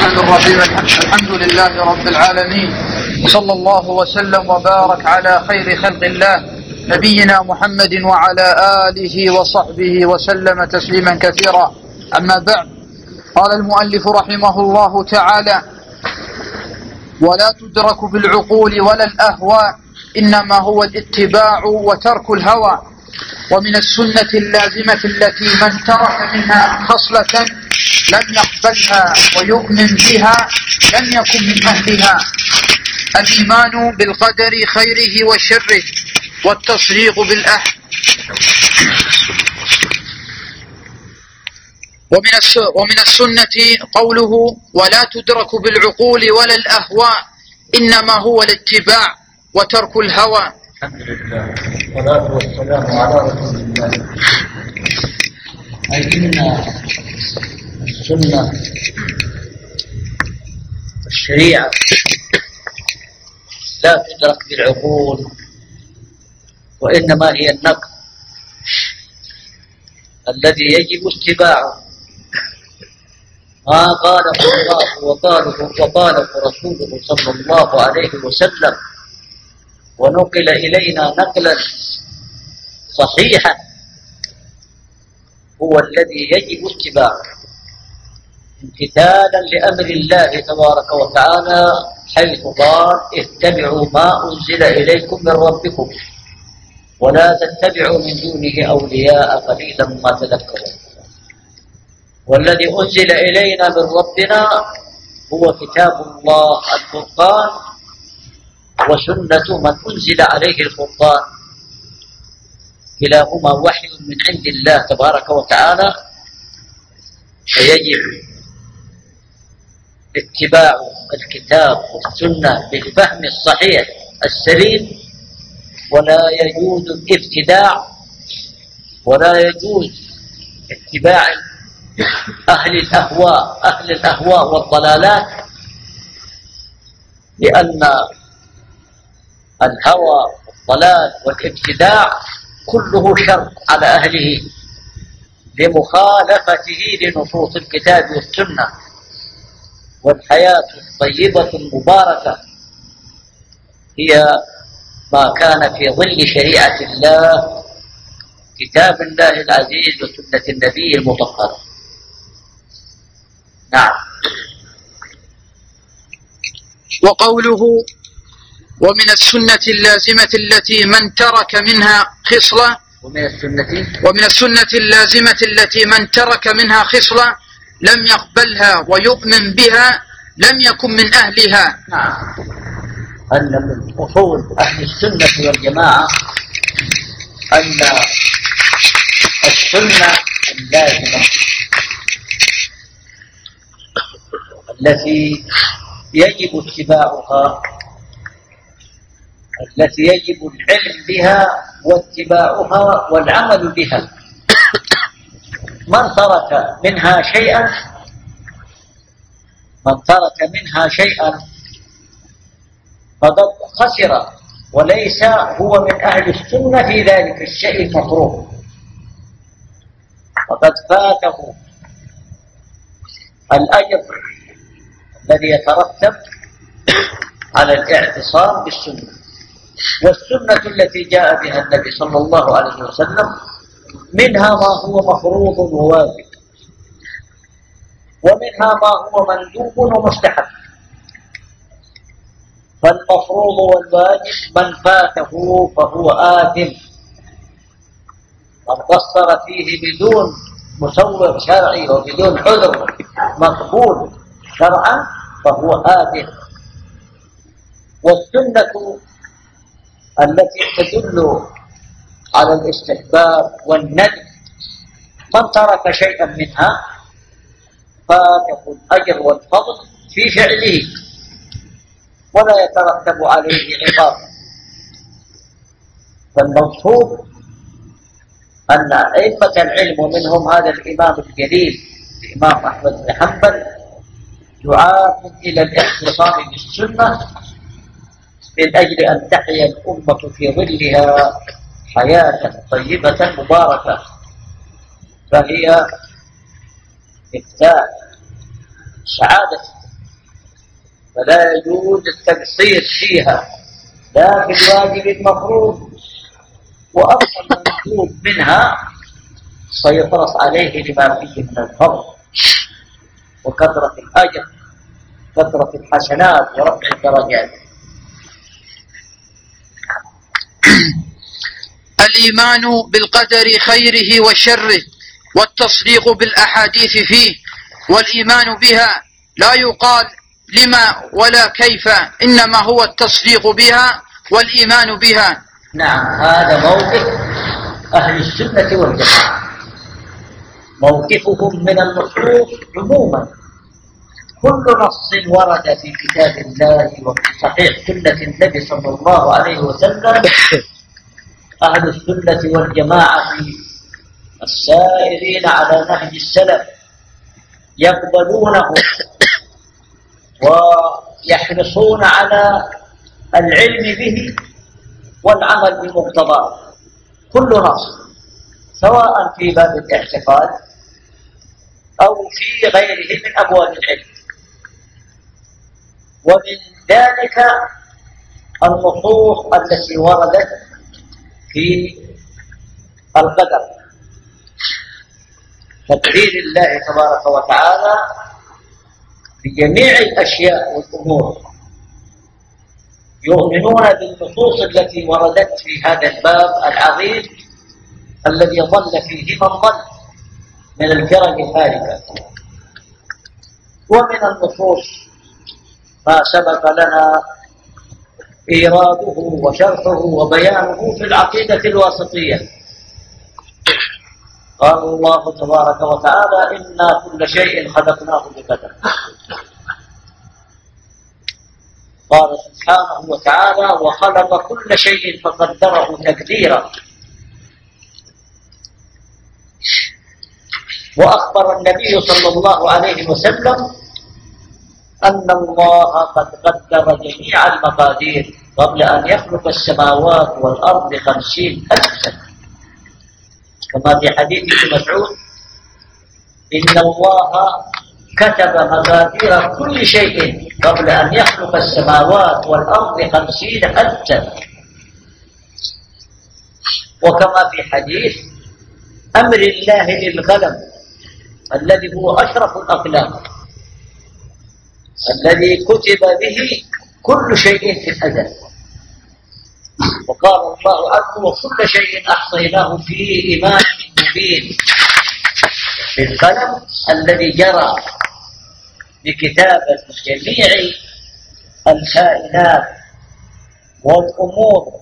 الرحمن الرحيم. الحمد لله رب العالمين. صلى الله وسلم وبارك على خير خلق الله. نبينا محمد وعلى آله وصحبه وسلم تسليما كثيرا. أما بعد قال المؤلف رحمه الله تعالى ولا تدرك بالعقول ولا الأهواء إنما هو الاتباع وترك الهوى. ومن السنة اللازمة التي من ترك منها خصلة لم يقبلها ويؤمن بها لم يكن من أهلها. الإيمان بالقدر خيره وشره والتصديق بالأح ومن ومن السنة قوله ولا تدرك بالعقول ولا الأهواء إنما هو الاتباع وترك الهوى. الحمد لله. والصلاة والسلام على رسول الله. أي إن السنة الشريعة لا تدرك بالعقول وإنما هي النقل الذي يجب اتباعه. ما قاله الله وقاله وقاله رسوله صلى الله عليه وسلم ونقل إلينا نقلا صحيحا هو الذي يجب اتباعه امتثالا لأمر الله تبارك وتعالى حيث قال اتبعوا ما أنزل إليكم من ربكم ولا تتبعوا من دونه أولياء قليلا ما تذكرون. والذي أنزل إلينا من ربنا هو كتاب الله الفرقان وسنة من أنزل عليه القرآن. كلاهما وحي من عند الله تبارك وتعالى فيجب اتباع الكتاب والسنة بالفهم الصحيح السليم ولا يجوز الابتداع ولا يجوز اتباع أهل الأهواء أهل الأهواء والضلالات لأن الهوى والضلال والابتداع كله شر على أهله لمخالفته لنصوص الكتاب والسنة والحياة الطيبة المباركة هي ما كان في ظل شريعة الله كتاب الله العزيز وسنة النبي المطهرة. نعم. وقوله ومن السنة اللازمة التي من ترك منها خصلة ومن السنة ومن السنة اللازمة التي من ترك منها خصلة لم يقبلها ويؤمن بها لم يكن من أهلها. نعم. أن من أصول أهل السنة والجماعة أن السنة اللازمة التي يجب اتباعها التي يجب العلم بها واتباعها والعمل بها. من ترك منها شيئا من ترك منها شيئا فقد خسر وليس هو من أهل السنة في ذلك الشيء المطروح فقد فاته الأجر الذي يترتب على الاعتصام بالسنة. والسنة التي جاء بها النبي صلى الله عليه وسلم منها ما هو مفروض وواجب. ومنها ما هو مندوب ومستحب. فالمفروض والواجب من فاته فهو آثم. من قصر فيه بدون مسوغ شرعي وبدون عذر مقبول شرعا فهو آثم. والسنة التي تدل على الاستحباب والندب من ترك شيئا منها فاته الأجر والفضل في فعله ولا يترتب عليه عقاب. فالمقصود أن أئمة العلم ومنهم هذا الإمام الجليل الإمام أحمد بن حنبل دعاة إلى الاعتصام بالسنة من أجل أن تحيا الأمة في ظلها حياة طيبة مباركة فهي مفتاح سعادة فلا يجوز التقصير فيها لا في الواجب المفروض وأصل المطلوب منها سيفرص عليه لما فيه من الفضل وكثرة الأجر كثرة الحسنات ورفع الدرجات. الإيمان بالقدر خيره وشره والتصديق بالأحاديث فيه والإيمان بها لا يقال لما ولا كيف إنما هو التصديق بها والإيمان بها. نعم هذا موقف أهل السنة والجماعة. موقفهم من النصوص عموما. كل نص ورد في كتاب الله وفي صحيح سنة النبي صلى الله عليه وسلم أهل السنة والجماعة السائرين على نهج السلف يقبلونه ويحرصون على العلم به والعمل بمقتضاه. كل نص سواء في باب الاعتقاد أو في غيره من أبواب العلم. ومن ذلك النصوص التي وردت في القدر. تقدير الله تبارك وتعالى بجميع الأشياء والأمور. يؤمنون بالنصوص التي وردت في هذا الباب العظيم الذي ضل فيه من ضل من الفرق الهالكة ومن النصوص ما سبق لنا إيراده وشرحه وبيانه في العقيدة الواسطية. قال الله تبارك وتعالى إنا كل شيء خلقناه بقدر. قال سبحانه وتعالى وخلق كل شيء فقدره تقديرا. وأخبر النبي صلى الله عليه وسلم أن الله قد قدر جميع المقادير قبل أن يخلق السماوات والأرض خمسين ألف سنة. كما في حديث ابن مسعود إن الله كتب مقادير كل شيء قبل أن يخلق السماوات والأرض خمسين ألف سنة. وكما في حديث أمر الله للقلم الذي هو أشرف الأقلام الذي كتب به كل شيء في الأزل. وقال الله عنه وكل شيء أحصيناه في إمام مبين. بالقلم الذي جرى بكتابة جميع الكائنات والأمور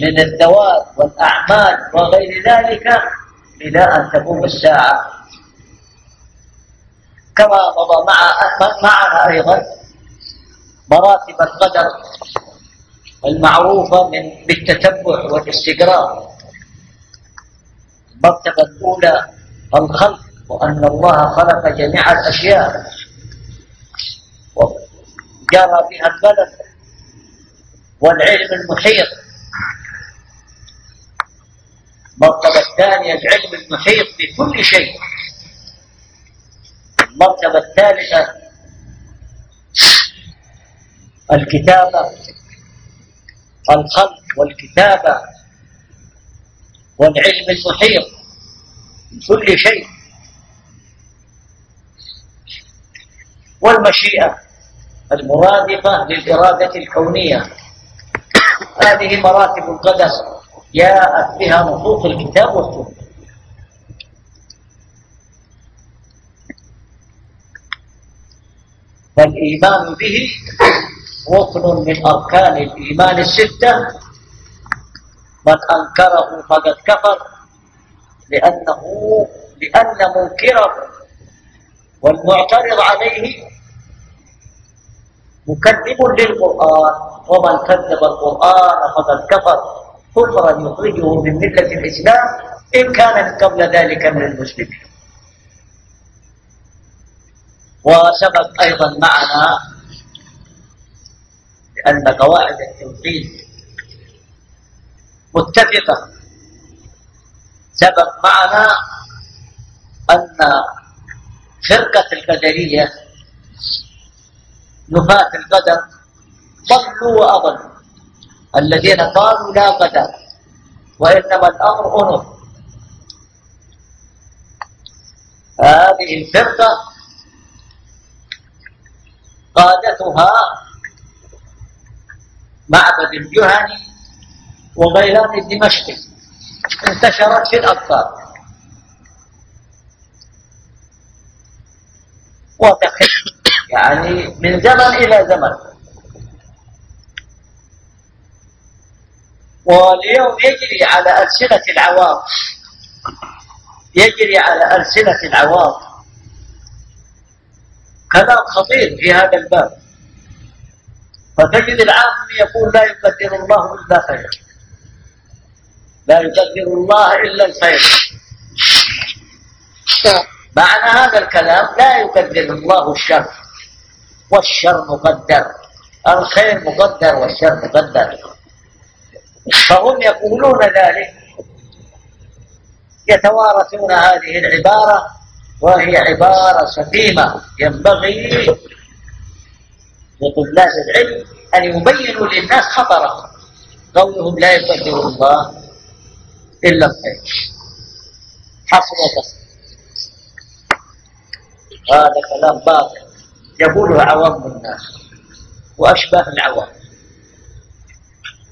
من الذوات والأعمال وغير ذلك إلى أن تقوم الساعة. كما مضى مع معنا أيضا مراتب القدر المعروفة من بالتتبع والاستقرار. المرتبة الأولى الخلق وأن الله خلق جميع الأشياء. وجرى بها البلد والعلم المحيط. المرتبة الثانية العلم المحيط بكل شيء. المرتبة الثالثة. الكتابة. الخلق والكتابة. والعلم المحيط بكل شيء. والمشيئة. المرادفة للإرادة الكونية. هذه مراتب القدر. جاءت بها نصوص الكتاب والسنة. فالإيمان به ركن من أركان الإيمان الستة من أنكره فقد كفر لأنه لأن منكره. والمعترض عليه مكذب للقرآن ومن كذب القرآن فقد كفر. كفرا يخرجه من ملة الإسلام إن كان قبل ذلك من المسلمين وسبق أيضا معنا أن قواعد التوحيد متفقة. سبق معنا أن فرقة القدرية نفاة القدر ضلوا وأضلوا. الذين قالوا لا قدر وإنما الأمر أنف هذه الفرقة قادتها معبد الجهني وغيلان الدمشقي انتشرت في الأقطار وتخف يعني من زمن إلى زمن. واليوم يجري على ألسنة العوام يجري على ألسنة العوام كلام خطير في هذا الباب. فتجد العام يقول لا يقدر الله إلا خير لا يقدر الله إلا الخير. معنى هذا الكلام لا يقدر الله الشر. والشر مقدر. الخير مقدر والشر مقدر. فهم يقولون ذلك. يتوارثون هذه العبارة وهي عبارة سقيمة ينبغي لطلاب العلم أن يبينوا للناس خطرها. قولهم لا يقدر الله إلا الخير. حصل وقصر هذا كلام باطل. يقوله عوام الناس. وأشباه العوام.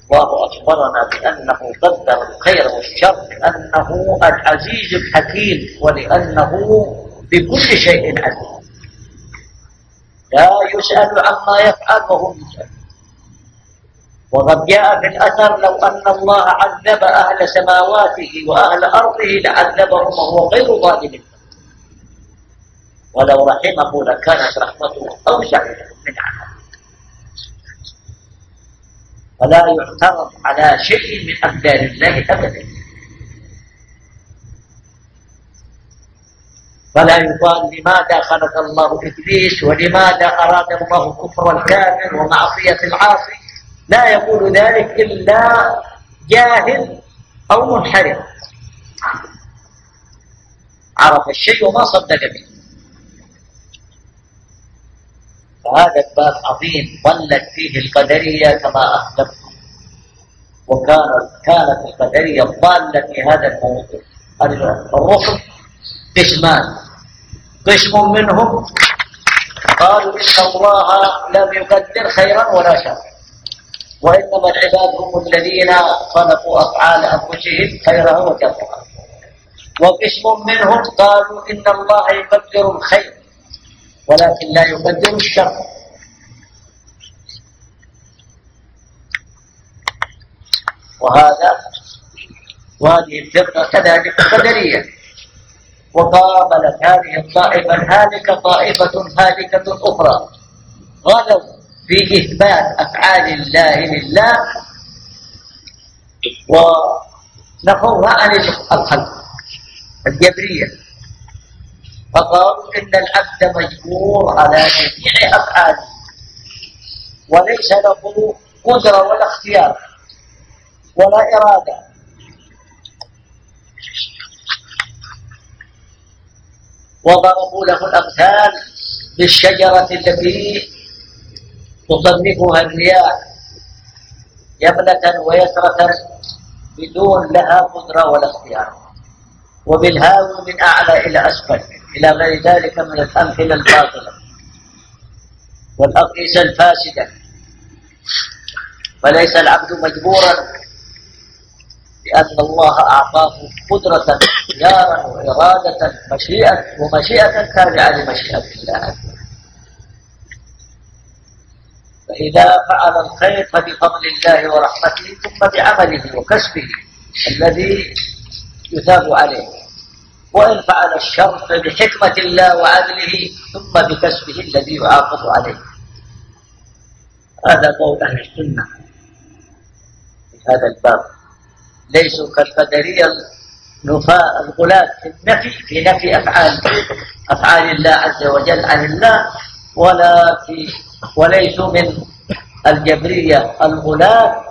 الله أخبرنا بأنه قدر الخير والشر لأنه العزيز الحكيم ولأنه بكل شيء عليم. لا يسأل عما يفعل وهو يسأل وقد جاء في الأثر لو أن الله عذب أهل سماواته وأهل أرضه لعذبهم وهو غير ظالم. ولو رحمه لكانت رحمته أوسع من عذاب فلا يعترض على شيء من أقدار الله أبدا. فلا يقال لماذا خلق الله إبليس ولماذا أراد الله كفر الكافر ومعصية العاصي؟ لا يقول ذلك إلا جاهل أو منحرف. عرف الشيء وما صدق به. فهذا الباب عظيم ظلت فيه القدرية كما أخبرت وكانت كانت القدرية ضالة في هذا الموضوع. الركن قسمان. قسم منهم قالوا إن الله لم يقدر خيرا ولا شرا. وإنما العباد هم الذين خلقوا أفعال أنفسهم خيرها وشرها. وقسم منهم قالوا إن الله يقدر الخير. ولكن لا يقدر الشر وهذا وهذه الفرقة كذلك قدرية. وقابلت هذه الطائفة الهالكة طائفة هالكة أخرى. غلوا في إثبات أفعال الله لله. ونفوها عن الخلق الجبرية. فقالوا إن العبد مجبور على جميع أفعاله. وليس له قدرة ولا اختيار ولا إرادة. وضربوا له الأمثال بالشجرة التي تصنفها الرياح يمنة ويسرة بدون لها قدرة ولا اختيار. وبالهاوي من أعلى إلى أسفل. إلى غير ذلك من الأمثلة الباطلة والأقيسة الفاسدة فليس العبد مجبورا لأن الله أعطاه قدرة اختيارا وإرادة مشيئة ومشيئة تابعة لمشيئة الله. فإذا فعل الخير فبفضل الله ورحمته ثم بعمله وكسبه الذي يثاب عليه. وإن فعل الشر فبحكمة الله وعدله ثم بكسبه الذي يعاقب عليه. هذا قول أهل السنة في هذا الباب. ليسوا كالقدرية النفاء الغلاة في النفي في نفي أفعال أفعال الله عز وجل عن الله ولا في وليسوا من الجبرية الغلاة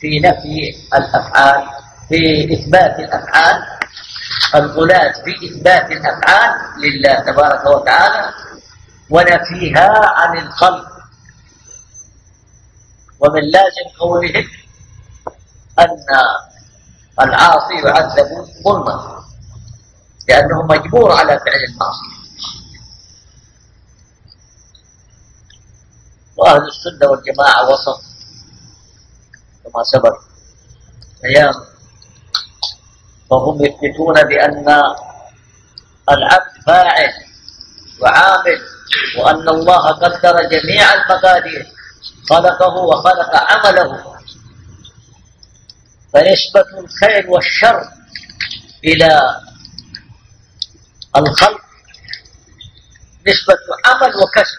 في نفي الأفعال في إثبات الأفعال. الغلاة في إثبات الأفعال لله تبارك وتعالى ونفيها عن الخلق. ومن لازم قولهم أن العاصي يعذب ظلما لأنه مجبور على فعل المعصية. وأهل السنة والجماعة وسط كما سبق أيام فهم يثبتون بأن العبد فاعل وعامل وأن الله قدر جميع المقادير خلقه وخلق عمله. فنسبة الخير والشر إلى الخلق. نسبة عمل وكسب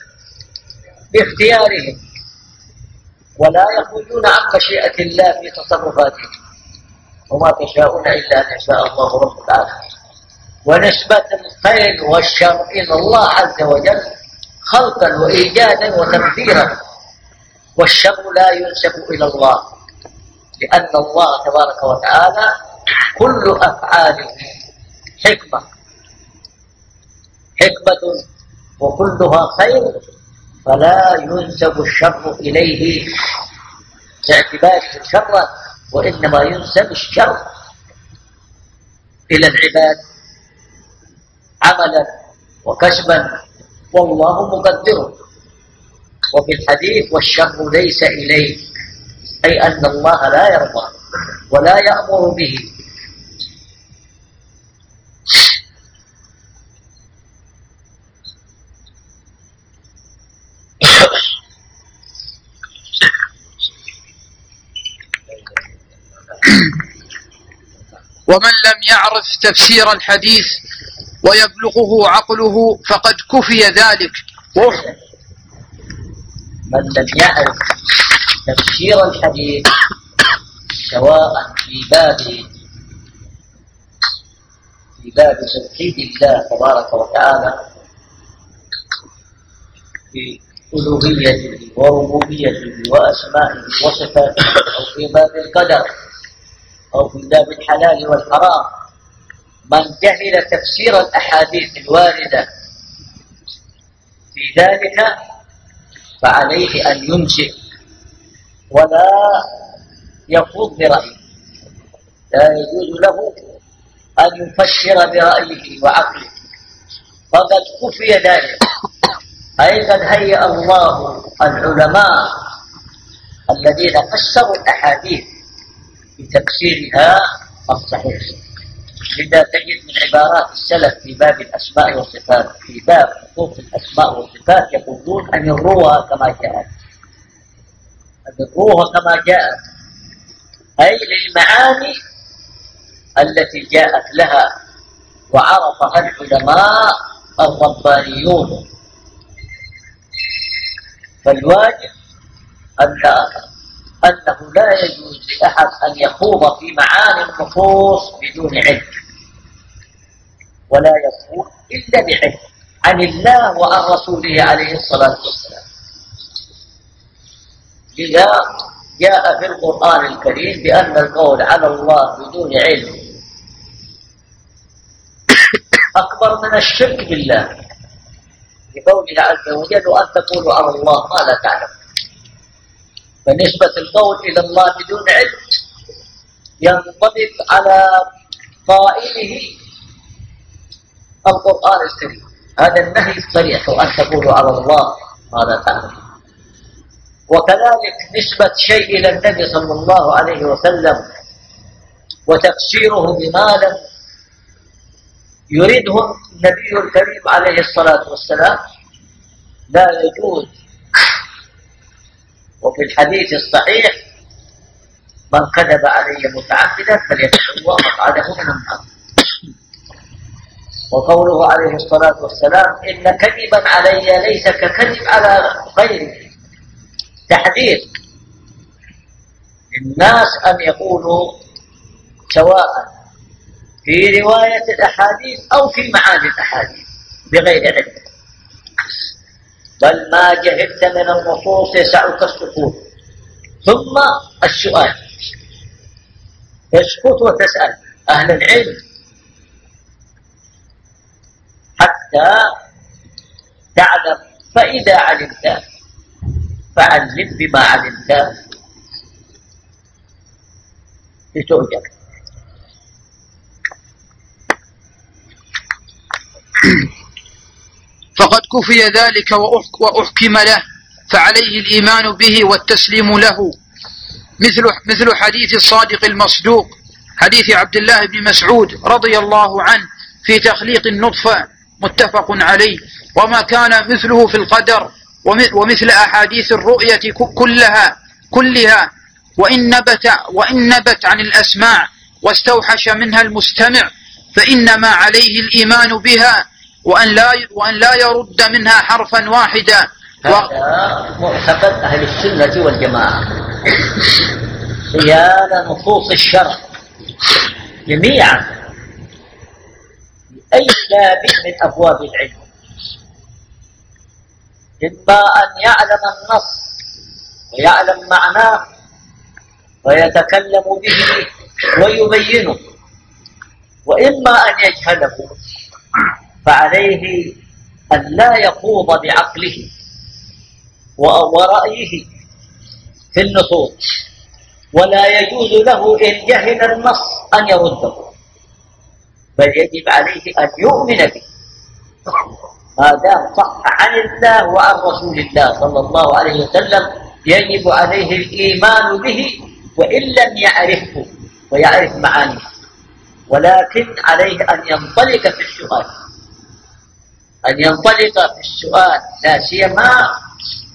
باختيارهم. ولا يخرجون عن مشيئة الله في تصرفاتهم. وما تشاءون إلا أن يشاء الله رب العالمين. ونسبة الخير والشر إلى الله عز وجل خلقا وإيجادا وتقديرا. والشر لا ينسب إلى الله لأن الله تبارك وتعالى كل أفعاله حكمة. حكمة وكلها خير فلا ينسب الشر إليه. باعتباره شرا وإنما ينسب الشر إلى العباد عملا وكسبا والله مقدره وفي الحديث والشر ليس إليك أي أن الله لا يرضى ولا يأمر به. ومن لم يعرف تفسير الحديث ويبلغه عقله فقد كفي ذلك. من لم يعرف تفسير الحديث سواء في باب في باب توحيد الله تبارك وتعالى في ألوهيته وربوبيته وأسمائه وصفاته أو في باب القدر. أو في باب الحلال والحرام. من جهل تفسير الأحاديث الواردة في ذلك فعليه أن يمسك ولا يخوض برأيه. لا يجوز له أن يفسر برأيه وعقله. فقد كفي ذلك. أي قد هيأ الله العلماء الذين فسروا الأحاديث بتفسيرها الصحيح. لذا تجد من عبارات السلف في باب الأسماء والصفات في باب حقوق الأسماء والصفات يقولون أن الروى كما جاءت. أن الروى كما جاءت. أي للمعاني التي جاءت لها وعرفها العلماء الربانيون. فالواجب أن أنه لا يجوز لأحد أن يخوض في معاني النصوص بدون علم. ولا يخوض إلا بعلم. عن الله وعن رسوله عليه الصلاة والسلام. لذا جاء في القرآن الكريم بأن القول على الله بدون علم أكبر من الشرك بالله. لقوله عز وجل وأن تقولوا على الله ما لا تعلم فنسبة القول إلى الله بدون علم ينطبق على قائله القرآن الكريم. هذا النهي الصريح أن تقولوا على الله ما لا تعلم وكذلك نسبة شيء إلى النبي صلى الله عليه وسلم وتفسيره بما لم يريده النبي الكريم عليه الصلاة والسلام لا يجوز وفي الحديث الصحيح من كذب علي متعمدا فليتبوأ مقعده من النار. وقوله عليه الصلاة والسلام إن كذبا علي ليس ككذب على غيره تحذير للناس أن يقولوا سواء في رواية الأحاديث أو في معاني الأحاديث بغير علم. بل ما جهلت من النصوص يسعك السكوت. ثم السؤال. تسكت وتسأل. أهل العلم. حتى تعلم. فإذا علمت فعلم بما علمت. لتؤجر فقد كفي ذلك وأحكم له فعليه الإيمان به والتسليم له. مثل مثل حديث الصادق المصدوق حديث عبد الله بن مسعود رضي الله عنه في تخليق النطفة متفق عليه. وما كان مثله في القدر ومثل أحاديث الرؤية كلها كلها. وإن نبت وإن نبت عن الأسماع واستوحش منها المستمع فإنما عليه الإيمان بها وأن لا وأن لا يرد منها حرفا واحدا. هذا معتقد أهل السنة والجماعة. حيال نصوص الشرع. جميعا. أي باب من أبواب العلم. إما أن يعلم النص ويعلم معناه ويتكلم به ويبينه. وإما أن يجهله. فعليه أن لا يخوض بعقله ورأيه في النصوص ولا يجوز له إن جهل النص أن يرده بل يجب عليه أن يؤمن به. ما دام صح عن الله وعن رسول الله صلى الله عليه وسلم يجب عليه الإيمان به وإن لم يعرفه ويعرف معانيه. ولكن عليه أن ينطلق في السؤال أن ينطلق في السؤال لا سيما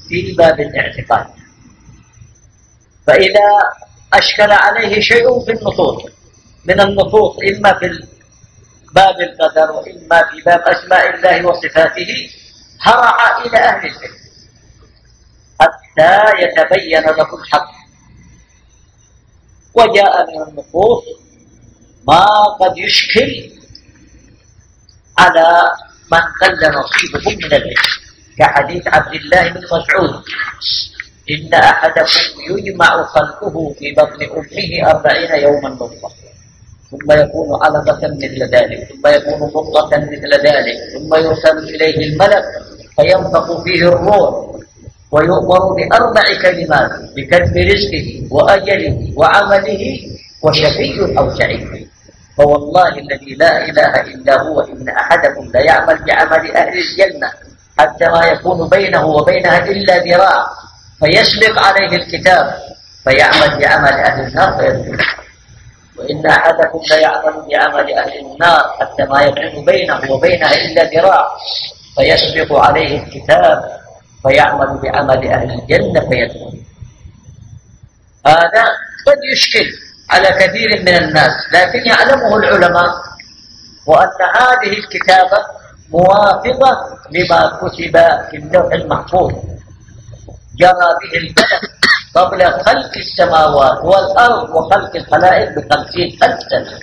في باب الاعتقاد. فإذا أشكل عليه شيء في النصوص من النصوص إما في باب القدر وإما في باب أسماء الله وصفاته هرع إلى أهل العلم حتى يتبين له الحق. وجاء من النصوص ما قد يشكل على من قل نصيبه من العلم كحديث عبد الله بن مسعود. إن أحدكم يجمع خلقه في بطن أمه أربعين يوما نطفة. ثم يكون علقة مثل ذلك. ثم يكون مضغة مثل ذلك. ثم يرسل إليه الملك فينفق فيه الروح. ويؤمر بأربع كلمات بكتب رزقه وأجله وعمله وشقي أو سعيد فوالله الذي لا إله إلا هو إن أحدكم ليعمل بعمل أهل الجنة حتى ما يكون بينه وبينها إلا ذراع. فيسبق عليه الكتاب فيعمل بعمل أهل النار فيدخل وإن أحدكم ليعمل بعمل أهل النار حتى ما يكون بينه وبينها إلا ذراع. فيسبق عليه الكتاب فيعمل بعمل أهل الجنة فيدخل هذا قد يشكل. على كثير من الناس لكن يعلمه العلماء وأن هذه الكتابة موافقة لما كتب في اللوح المحفوظ. جرى به البلد قبل خلق السماوات والأرض وخلق الخلائق بخمسين ألف سنة.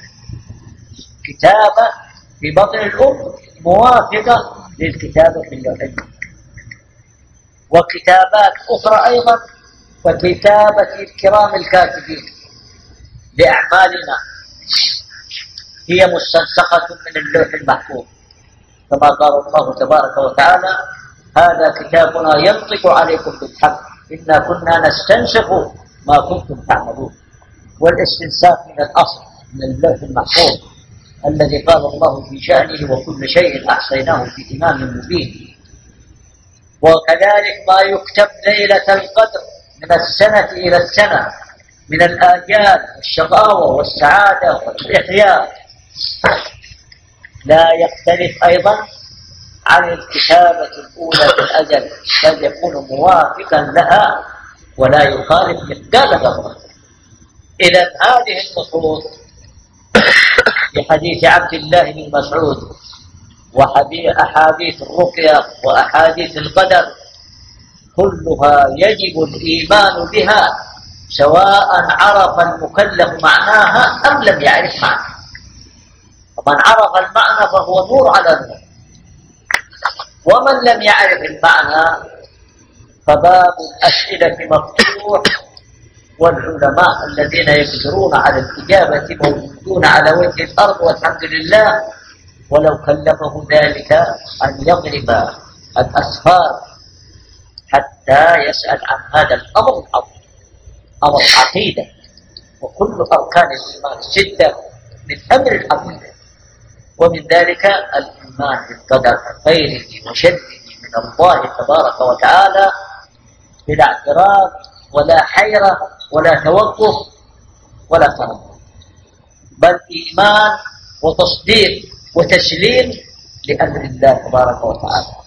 كتابة في بطن الأم موافقة للكتابة في اللوح المحفوظ. وكتابات أخرى أيضا وكتابة الكرام الكاتبين. لأعمالنا. هي مستنسخة من اللوح المحفوظ. كما قال الله تبارك وتعالى هذا كتابنا ينطق عليكم بالحق. إنا كنا نستنسخ ما كنتم تعملون. والاستنساخ من الأصل من اللوح المحفوظ الذي قال الله في شأنه وكل شيء أحصيناه في إمام مبين. وكذلك ما يكتب ليلة القدر من السنة إلى السنة. من الآجال والشقاوة والسعادة والإحياء لا يختلف أيضا عن الكتابة الأولى في الأجل بل يكون موافقا لها ولا يخالف مثقال ذرة إذا هذه النصوص في حديث عبد الله بن مسعود وأحاديث الرقية وأحاديث القدر كلها يجب الإيمان بها. سواء عرف المكلف معناها أم لم يعرف معناها ومن عرف المعنى فهو نور على نور ومن لم يعرف المعنى فباب الأسئلة مفتوح. والعلماء الذين يقدرون على الإجابة موجودون على وجه الأرض والحمد لله. ولو كلفه ذلك أن يضرب الأسفار حتى يسأل عن هذا الأمر العظيم. أمر عقيدة. وكل أركان الإيمان الستة من أمر الحقيقة. ومن ذلك الإيمان بالقدر خيره وشره من الله تبارك وتعالى بلا اعتراض ولا حيرة ولا توقف ولا تردد بل إيمان وتصديق وتسليم لأمر الله تبارك وتعالى.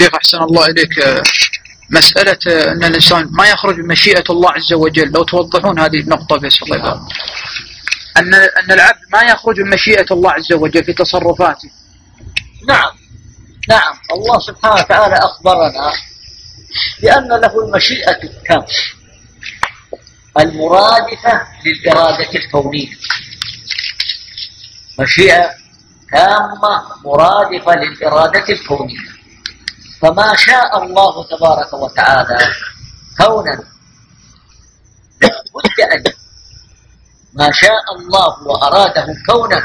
الشيخ أحسن الله إليك مسألة أن الإنسان ما يخرج من مشيئة الله عز وجل. لو توضحون هذه النقطة بس. الله يبارك أن أن العبد ما يخرج من مشيئة الله عز وجل في تصرفاته. نعم. نعم. الله سبحانه وتعالى أخبرنا بأن له المشيئة التامة المرادفة للإرادة الكونية. مشيئة تامة مرادفة للإرادة الكونية. فما شاء الله تبارك وتعالى كونا. بد أن ما شاء الله وأراده كونا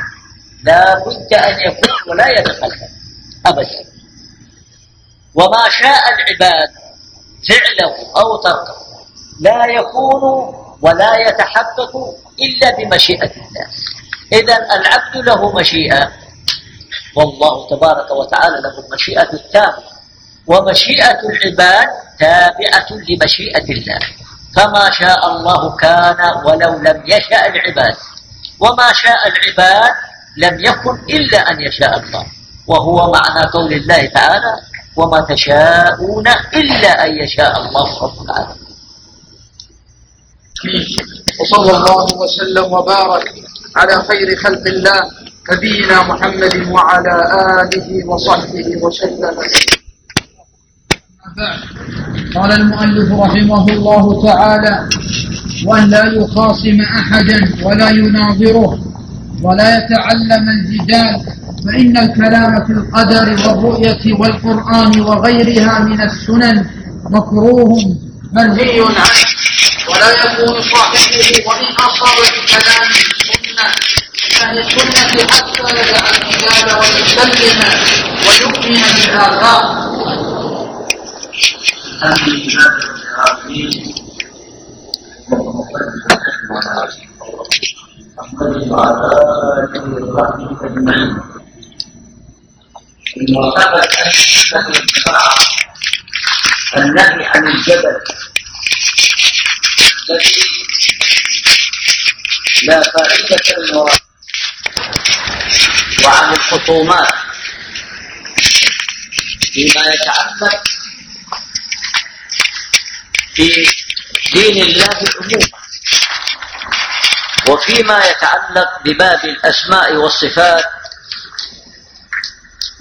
لا بد أن يكون ولا يتخلف أبدا. وما شاء العباد فعله أو تركه لا يكون ولا يتحقق إلا بمشيئة الله. إذا العبد له مشيئة والله تبارك وتعالى له المشيئة التامة ومشيئة العباد تابعة لمشيئة الله. فما شاء الله كان ولو لم يشاء العباد. وما شاء العباد لم يكن إلا أن يشاء الله. وهو معنى قول الله تعالى وما تشاءون إلا أن يشاء الله رب العالمين. وصلى الله وسلم وبارك على خير خلق الله نبينا محمد وعلى آله وصحبه وسلم. قال المؤلف رحمه الله تعالى وأن لا يخاصم أحدا ولا يناظره ولا يتعلم الجدال فإن الكلام في القدر والرؤية والقرآن وغيرها من السنن مكروه منهي عنه ولا يكون صاحبه وإن أصاب بكلام السنة أهل السنة حتى يدع الجدال ويسلم ويؤمن بالآثار هذه العباد العظيم محمد وعلى آله وصحبه أجمعين ثبت النهي عن الجبل الذي لا فائدة من وعن الخصومات فيما يتعلق في دين الله عموما. وفيما يتعلق بباب الأسماء والصفات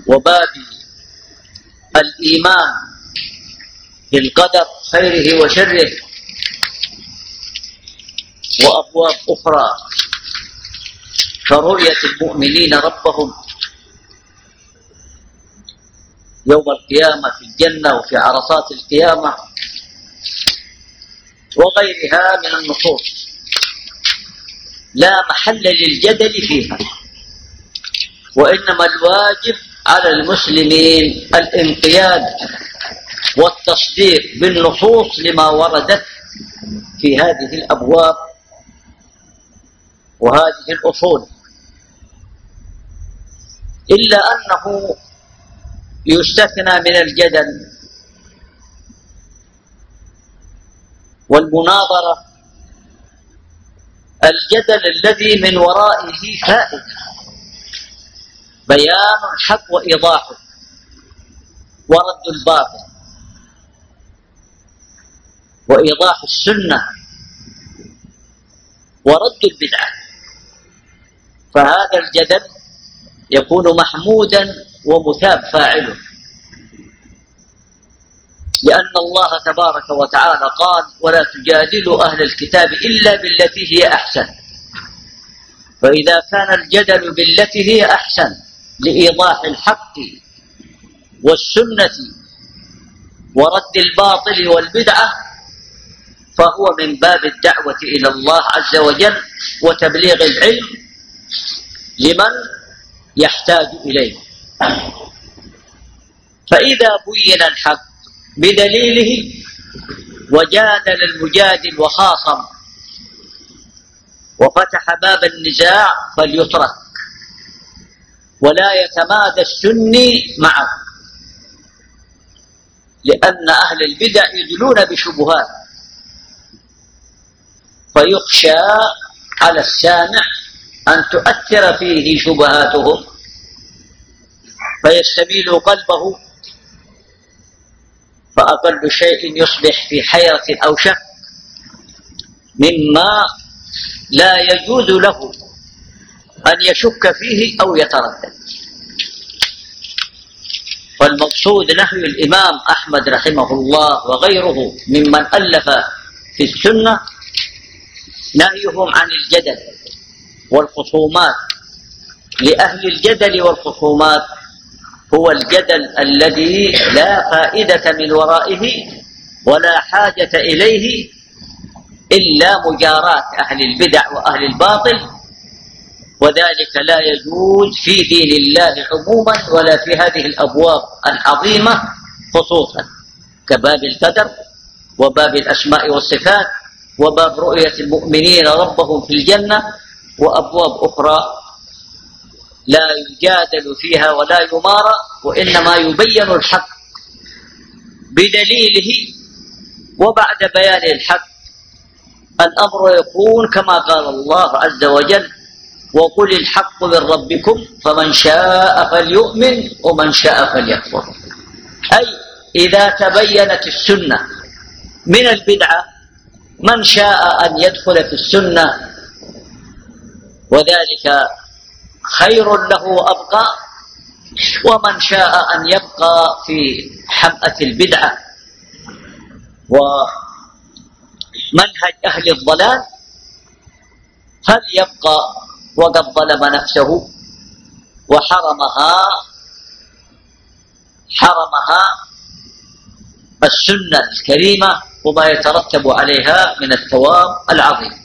وباب الإيمان بالقدر خيره وشره وأبواب أخرى كرؤية المؤمنين ربهم يوم القيامة في الجنة وفي عرصات القيامة وغيرها من النصوص. لا محل للجدل فيها. وإنما الواجب على المسلمين الانقياد والتصديق بالنصوص لما وردت في هذه الأبواب وهذه الأصول. إلا أنه يستثنى من الجدل والمناظرة. الجدل الذي من ورائه فائدة. بيان الحق وإيضاحه ورد الباطل. وإيضاح السنة. ورد البدعة. فهذا الجدل يكون محمودا ومثاب فاعله. لأن الله تبارك وتعالى قال ولا تجادلوا أهل الكتاب إلا بالتي هي أحسن. فإذا كان الجدل بالتي هي أحسن لإيضاح الحق والسنة ورد الباطل والبدعة فهو من باب الدعوة إلى الله عز وجل وتبليغ العلم لمن يحتاج إليه. فإذا بين الحق بدليله وجادل المجادل وخاصم. وفتح باب النزاع فليترك. ولا يتمادى السني معه. لأن أهل البدع يدلون بشبهات. فيخشى على السامع أن تؤثر فيه شبهاتهم فيستميل قلبه فأقل شيء يصبح في حيرة أو شك مما لا يجوز له أن يشك فيه أو يتردد. والمقصود نهي الإمام أحمد رحمه الله وغيره ممن ألف في السنة نهيهم عن الجدل والخصومات لأهل الجدل والخصومات هو الجدل الذي لا فائدة من ورائه ولا حاجة إليه إلا مجاراة أهل البدع وأهل الباطل وذلك لا يجوز في دين الله عموما ولا في هذه الأبواب العظيمة خصوصا كباب القدر وباب الأسماء والصفات وباب رؤية المؤمنين ربهم في الجنة وأبواب أخرى لا يجادل فيها ولا يمارى وإنما يبين الحق بدليله وبعد بيان الحق. الأمر يكون كما قال الله عز وجل وقل الحق من ربكم فمن شاء فليؤمن ومن شاء فليكفر. أي إذا تبينت السنة من البدعة من شاء أن يدخل في السنة وذلك خير له وأبقى ومن شاء أن يبقى في حمأة البدعة. ومنهج أهل الضلال فليبقى وقد ظلم نفسه وحرمها؟ حرمها السنة الكريمة وما يترتب عليها من الثواب العظيم.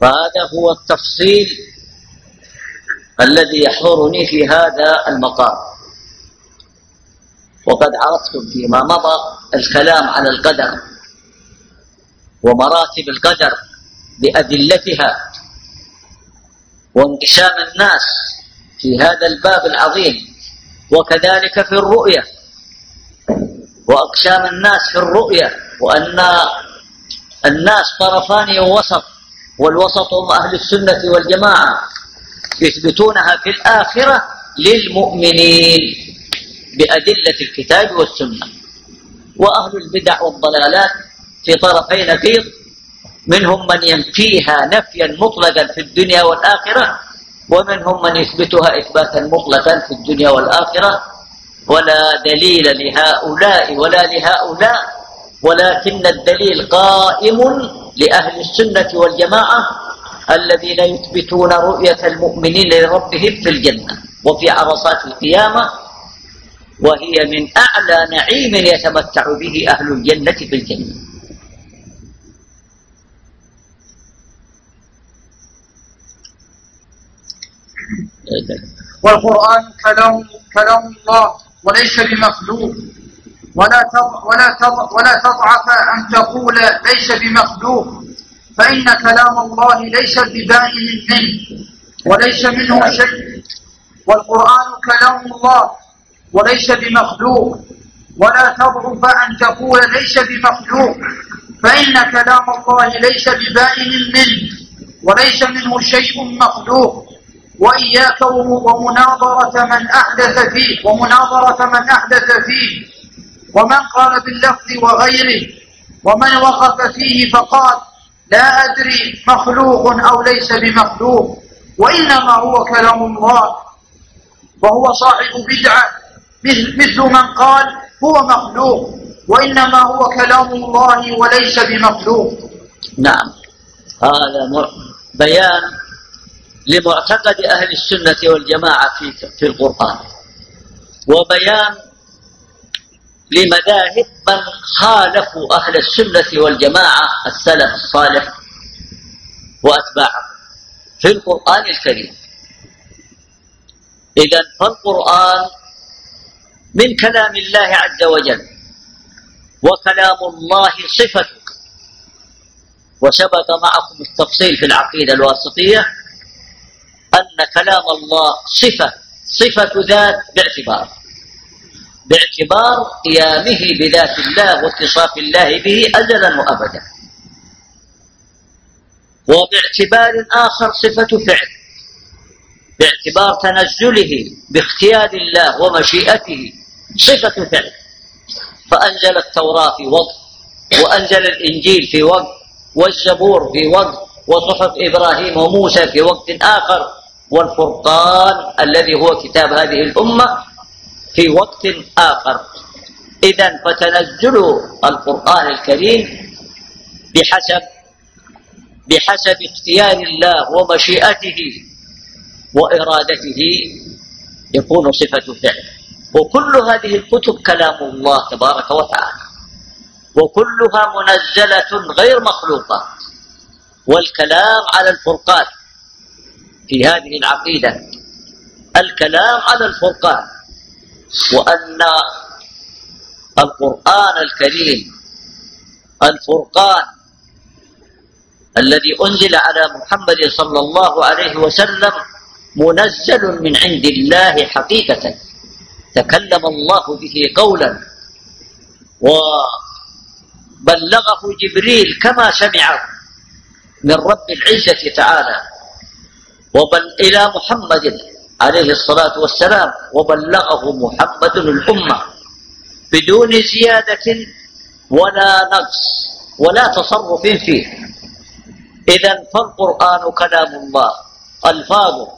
فهذا هو التفصيل الذي يحضرني في هذا المقام. وقد عرفتم فيما مضى الكلام على القدر ومراتب القدر بأدلتها وانقسام الناس في هذا الباب العظيم وكذلك في الرؤية وأقسام الناس في الرؤية وأن الناس طرفان ووسط والوسط هم أهل السنة والجماعة يثبتونها في الآخرة للمؤمنين بأدلة الكتاب والسنة. وأهل البدع والضلالات في طرفي نقيض منهم من ينفيها نفيا مطلقا في الدنيا والآخرة ومنهم من يثبتها إثباتا مطلقا في الدنيا والآخرة. ولا دليل لهؤلاء ولا لهؤلاء ولكن الدليل قائم لأهل السنة والجماعة الذين يثبتون رؤية المؤمنين لربهم في الجنة وفي عرصات القيامة وهي من أعلى نعيم يتمتع به أهل الجنة في الجنة. والقرآن كلام كلام الله وليس بمخلوق. ولا ولا ولا تضعف أن تقول ليس بمخلوق فإن كلام الله ليس ببائن منه وليس منه شيء. والقرآن كلام الله وليس بمخلوق. ولا تضعف أن تقول ليس بمخلوق فإن كلام الله ليس ببائن منه وليس منه شيء مخلوق. وإياك ومناظرة من أحدث فيه ومناظرة من أحدث فيه. ومن قال باللفظ وغيره ومن وقف فيه فقال لا أدري مخلوق أو ليس بمخلوق وإنما هو كلام الله وهو صاحب بدعة. مثل من قال هو مخلوق وإنما هو كلام الله وليس بمخلوق. نعم. هذا بيان لمعتقد أهل السنة والجماعة في في القرآن. وبيان لمذاهب من خالفوا أهل السنة والجماعة السلف الصالح وأتباعه في القرآن الكريم. إذا فالقرآن من كلام الله عز وجل وكلام الله صفة وسبق معكم التفصيل في العقيدة الواسطية أن كلام الله صفة صفة ذات باعتبار. باعتبار قيامه بذات الله واتصاف الله به أزلا وأبدا. وباعتبار آخر صفة فعل. باعتبار تنزله باختيار الله ومشيئته صفة فعل. فأنزل التوراة في وقت وأنزل الإنجيل في وقت والزبور في وقت وصحف إبراهيم وموسى في وقت آخر والفرقان الذي هو كتاب هذه الأمة في وقت آخر. إذا فتنزل القرآن الكريم بحسب بحسب اختيار الله ومشيئته وإرادته يكون صفة فعل. وكل هذه الكتب كلام الله تبارك وتعالى. وكلها منزلة غير مخلوقة. والكلام على الفرقان. في هذه العقيدة. الكلام على الفرقان. وأن القرآن الكريم الفرقان الذي أنزل على محمد صلى الله عليه وسلم منزل من عند الله حقيقة تكلم الله به قولا وبلغه جبريل كما سمعه من رب العزة تعالى. وبل إلى محمد عليه الصلاة والسلام وبلغه محمد الأمة بدون زيادة ولا نقص ولا تصرف فيه. إذا فالقرآن كلام الله ألفاظه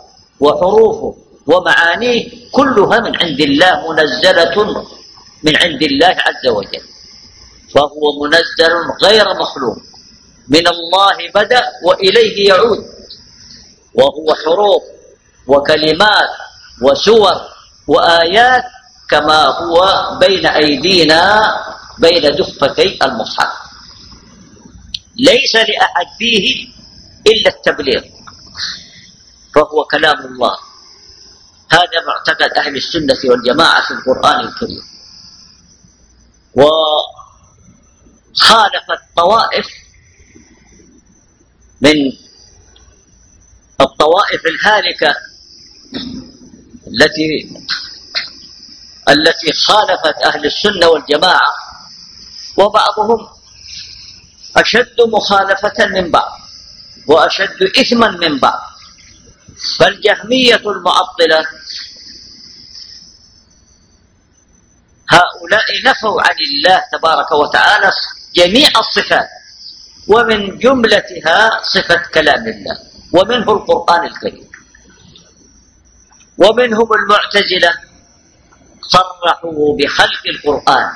وحروفه ومعانيه كلها من عند الله منزلة من عند الله عز وجل. فهو منزل غير مخلوق. من الله بدأ وإليه يعود. وهو حروف وكلمات وسور وآيات كما هو بين أيدينا بين دفتي المصحف. ليس لأحد فيه إلا التبليغ فهو كلام الله. هذا معتقد أهل السنة والجماعة في القرآن الكريم. وخالف الطوائف من الطوائف الهالكة التي التي خالفت أهل السنة والجماعة وبعضهم أشد مخالفة من بعض وأشد إثما من بعض. فالجهمية المعطلة هؤلاء نفوا عن الله تبارك وتعالى جميع الصفات ومن جملتها صفة كلام الله ومنه القرآن الكريم. ومنهم المعتزلة صرحوا بخلق القرآن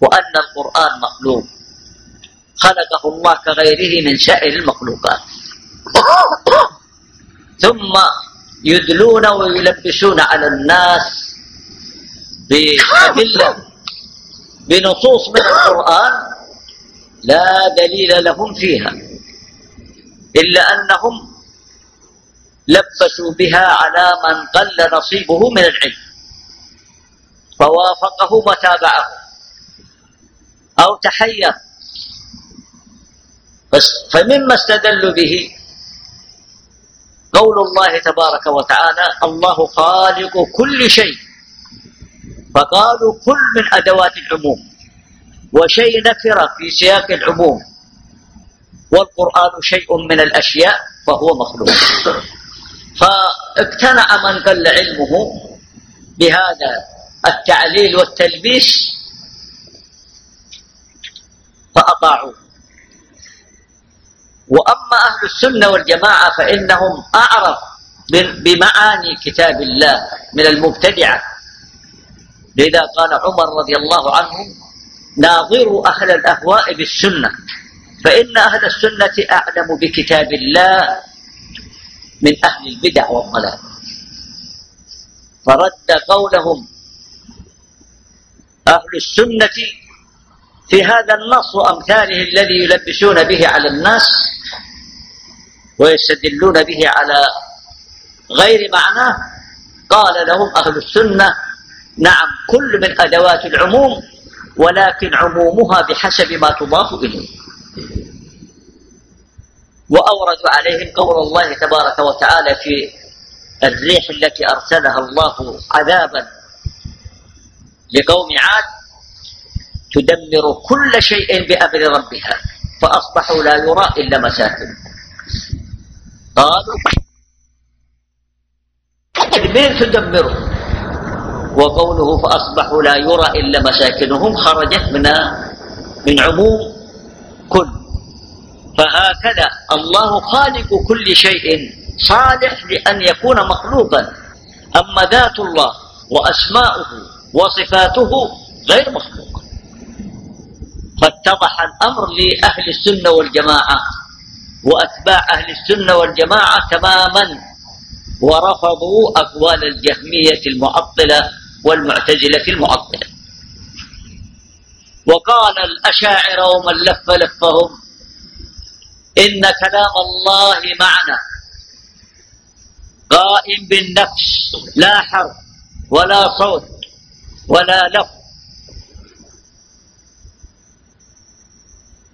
وأن القرآن مخلوق. خلقه الله كغيره من سائر المخلوقات. ثم يدلون ويلبسون على الناس بأدلة بنصوص من القرآن لا دليل لهم فيها إلا أنهم لبسوا بها على من قل نصيبه من العلم. فوافقه وتابعه. أو تحير فمما استدلوا به قول الله تبارك وتعالى الله خالق كل شيء. فقالوا كل من أدوات العموم. وشيء نكر في سياق العموم. والقرآن شيء من الأشياء فهو مخلوق. فاقتنع من قل علمه بهذا التعليل والتلبيس فأطاعوه. وأما أهل السنة والجماعة فإنهم أعرف بمعاني كتاب الله من المبتدعة. لذا قال عمر رضي الله عنه ناظروا أهل الأهواء بالسنة فإن أهل السنة أعلم بكتاب الله من أهل البدع والضلال. فرد قولهم أهل السنة في هذا النص وأمثاله الذي يلبسون به على الناس ويستدلون به على غير معناه قال لهم أهل السنة نعم كل من أدوات العموم ولكن عمومها بحسب ما تضاف إليه. وأوردوا عليهم قول الله تبارك وتعالى في الريح التي أرسلها الله عذابا لقوم عاد تدمر كل شيء بأمر ربها فأصبحوا لا يرى إلا مساكن. قالوا من تدمره وقوله فأصبحوا لا يرى إلا مساكنهم خرجت من من عموم كل فهكذا الله خالق كل شيء صالح لأن يكون مخلوقا. أما ذات الله وأسماؤه وصفاته غير مخلوقة فاتضح الأمر لأهل السنة والجماعة وأتباع أهل السنة والجماعة تماما ورفضوا أقوال الجهمية المعطلة والمعتزلة المعطلة. وقال الأشاعرة ومن لف لفهم إن كلام الله معنا قائم بالنفس لا حرف ولا صوت ولا لفظ.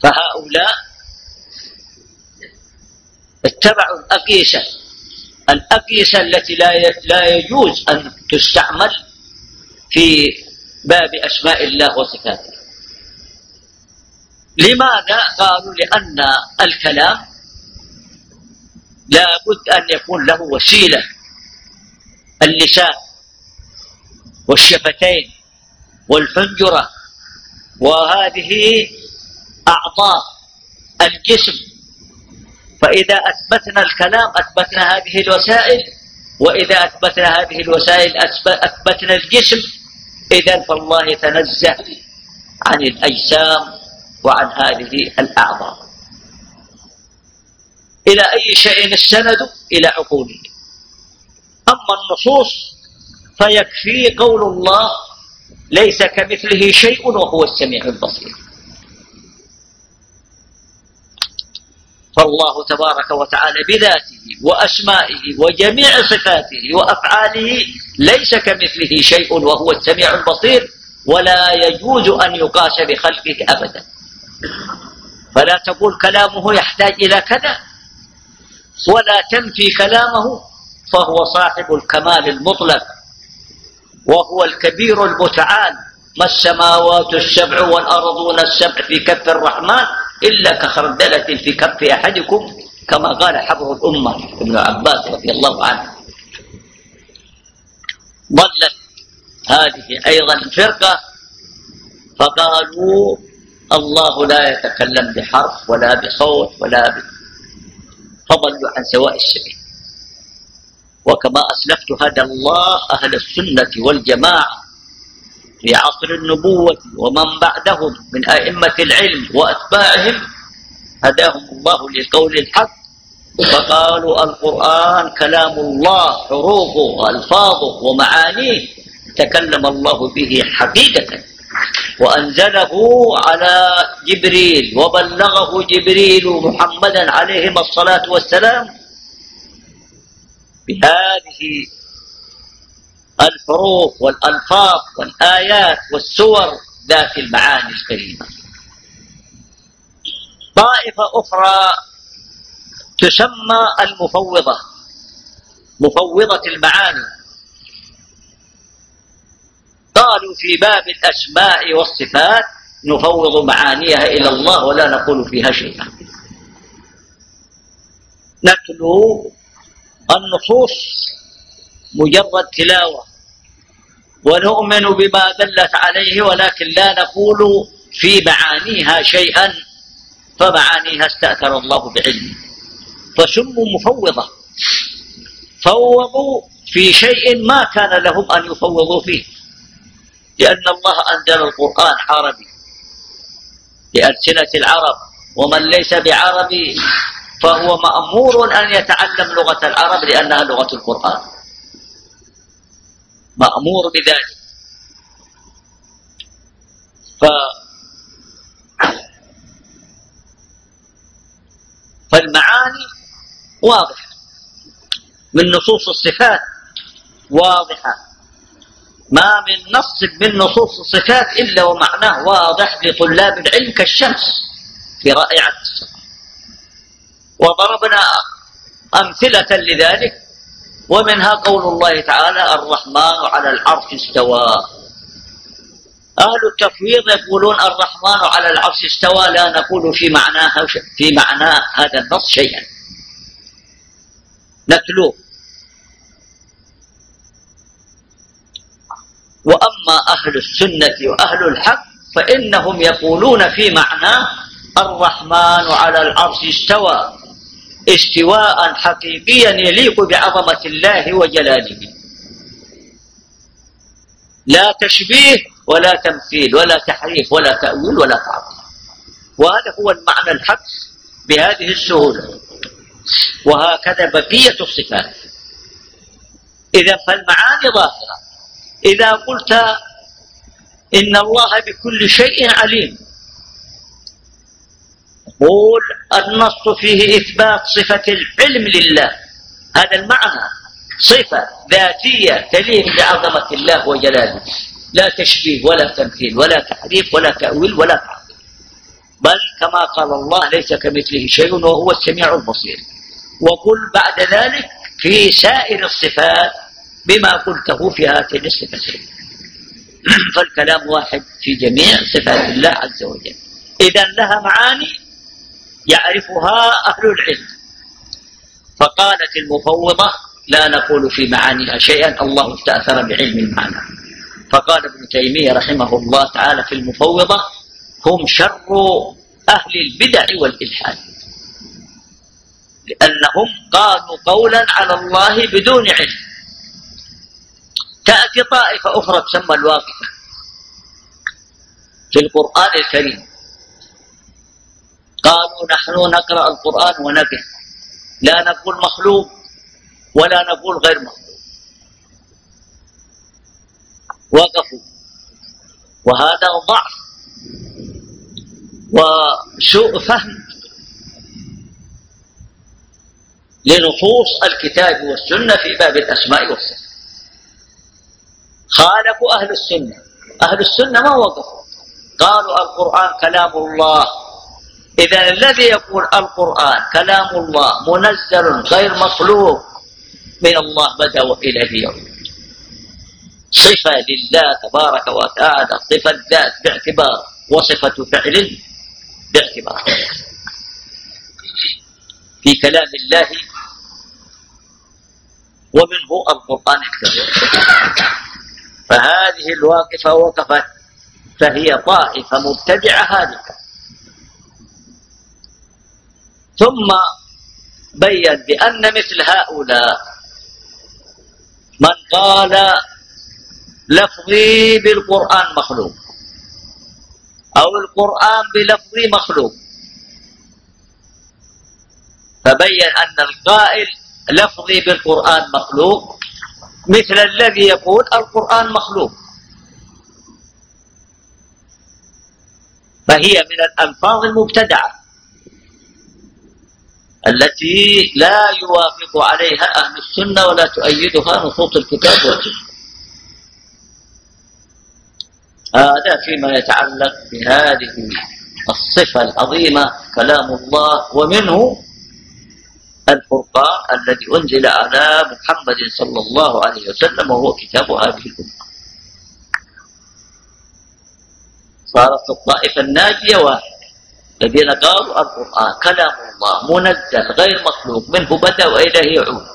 فهؤلاء اتبعوا الأقيسة. الأقيسة التي لا لا يجوز أن تستعمل في باب أسماء الله وصفاته. لماذا؟ قالوا لأن الكلام لا بد أن يكون له وسيلة اللسان والشفتين والحنجرة وهذه أعضاء الجسم فإذا أثبتنا الكلام أثبتنا هذه الوسائل وإذا أثبتنا هذه الوسائل أثبتنا الجسم إذا فالله يتنزه عن الأجسام وعن هذه الأعضاء. إلى أي شيء السند؟ إلى عقوله أما النصوص فيكفي قول الله ليس كمثله شيء وهو السميع البصير. فالله تبارك وتعالى بذاته وأسمائه وجميع صفاته وأفعاله ليس كمثله شيء وهو السميع البصير ولا يجوز أن يقاس بخلقه أبدا. فلا تقول كلامه يحتاج إلى كذا ولا تنفي كلامه فهو صاحب الكمال المطلق وهو الكبير المتعال. ما السماوات السبع والأرضون السبع في كف الرحمن إلا كخردلة في كف أحدكم كما قال حبر الأمة ابن عباس رضي الله عنه. ضلت هذه أيضا فرقة فقالوا الله لا يتكلم بحرف ولا بصوت ولا ب... فضلوا عن سواء السبيل وكما أسلفت هدى الله أهل السنة والجماعة في عصر النبوة ومن بعدهم من أئمة العلم وأتباعهم هداهم الله للقول الحق. فقالوا القرآن كلام الله حروفه وألفاظه ومعانيه تكلم الله به حقيقة. وأنزله على جبريل وبلغه جبريل محمدا عليهما الصلاة والسلام بهذه الحروف والألفاظ والآيات والسور ذات المعاني الكريمة. طائفة أخرى تسمى المفوضة مفوضة المعاني. قالوا في باب الأسماء والصفات نفوض معانيها إلى الله ولا نقول فيها شيئا. نتلو النصوص مجرد تلاوة ونؤمن بما دلت عليه ولكن لا نقول في معانيها شيئا فمعانيها استأثر الله بعلمه. فسموا مفوضة. فوضوا في شيء ما كان لهم أن يفوضوا فيه. لأن الله أنزل القرآن عربي بألسنة العرب ومن ليس بعربي فهو مأمور أن يتعلم لغة العرب لأنها لغة القرآن. مأمور بذلك. ف فالمعاني واضحة. من نصوص الصفات واضحة. ما من نص من نصوص الصفات إلا ومعناه واضح لطلاب العلم كالشمس في رائعة وضربنا أمثلة لذلك ومنها قول الله تعالى الرحمن على العرش استوى. أهل التفويض يقولون الرحمن على العرش استوى. لا نقول في معناها في معنى هذا النص شيئا. نتلوه. وأما أهل السنة وأهل الحق فإنهم يقولون في معنى الرحمن على العرش استوى استواء حقيقيا يليق بعظمة الله وجلاله. لا تشبيه ولا تمثيل ولا تحريف ولا تأويل ولا تعطيل. وهذا هو المعنى الحق بهذه السهولة. وهكذا بقية الصفات. إذا فالمعاني ظاهرة. إذا قلت إن الله بكل شيء عليم. قول النص فيه إثبات صفة العلم لله. هذا المعنى. صفة ذاتية تليق بعظمة الله وجلاله. لا تشبيه ولا تمثيل ولا تحريف ولا تأويل ولا تعطيل بل كما قال الله ليس كمثله شيء وهو السميع البصير. وقل بعد ذلك في سائر الصفات بما قلته في هاتين الصفتين فالكلام واحد في جميع صفات الله عز وجل. إذا لها معاني يعرفها أهل العلم. فقالت المفوضة لا نقول في معانيها شيئا الله استأثر بعلم المعنى. فقال ابن تيمية رحمه الله تعالى في المفوضة هم شر أهل البدع والإلحاد. لأنهم قالوا قولا على الله بدون علم. تأتي طائفة أخرى تسمى الواقفة في القرآن الكريم. قالوا نحن نقرأ القرآن ونقف لا نقول مخلوق ولا نقول غير مخلوق. وقفوا. وهذا ضعف وسوء فهم لنصوص الكتاب والسنة في باب الأسماء والصفات. خالفوا أهل السنة. أهل السنة ما وقفوا. قالوا القرآن كلام الله. إذا الذي يقول القرآن كلام الله منزل غير مخلوق من الله بدأ وإليه يوم صفة لله تبارك وتعالى صفة ذات باعتبار وصفة فعل باعتبار. في كلام الله ومنه القرآن الكريم. فهذه الواقفة وقفت فهي طائفة مبتدعة هادفة ثم بين بأن مثل هؤلاء من قال لفظي بالقرآن مخلوق أو القرآن بلفظي مخلوق. فبين أن القائل لفظي بالقرآن مخلوق مثل الذي يقول القرآن مخلوق. فهي من الألفاظ المبتدعة التي لا يوافق عليها أهل السنة ولا تؤيدها نصوص الكتاب والسنة. هذا فيما يتعلق بهذه الصفة العظيمة كلام الله ومنه الفرقان الذي أنزل على محمد صلى الله عليه وسلم وهو كتاب هذه الأمة. صارت الطائفة الناجية واحدة. الذين قالوا القرآن كلام الله منزل غير مخلوق منه بدأ وإليه يعود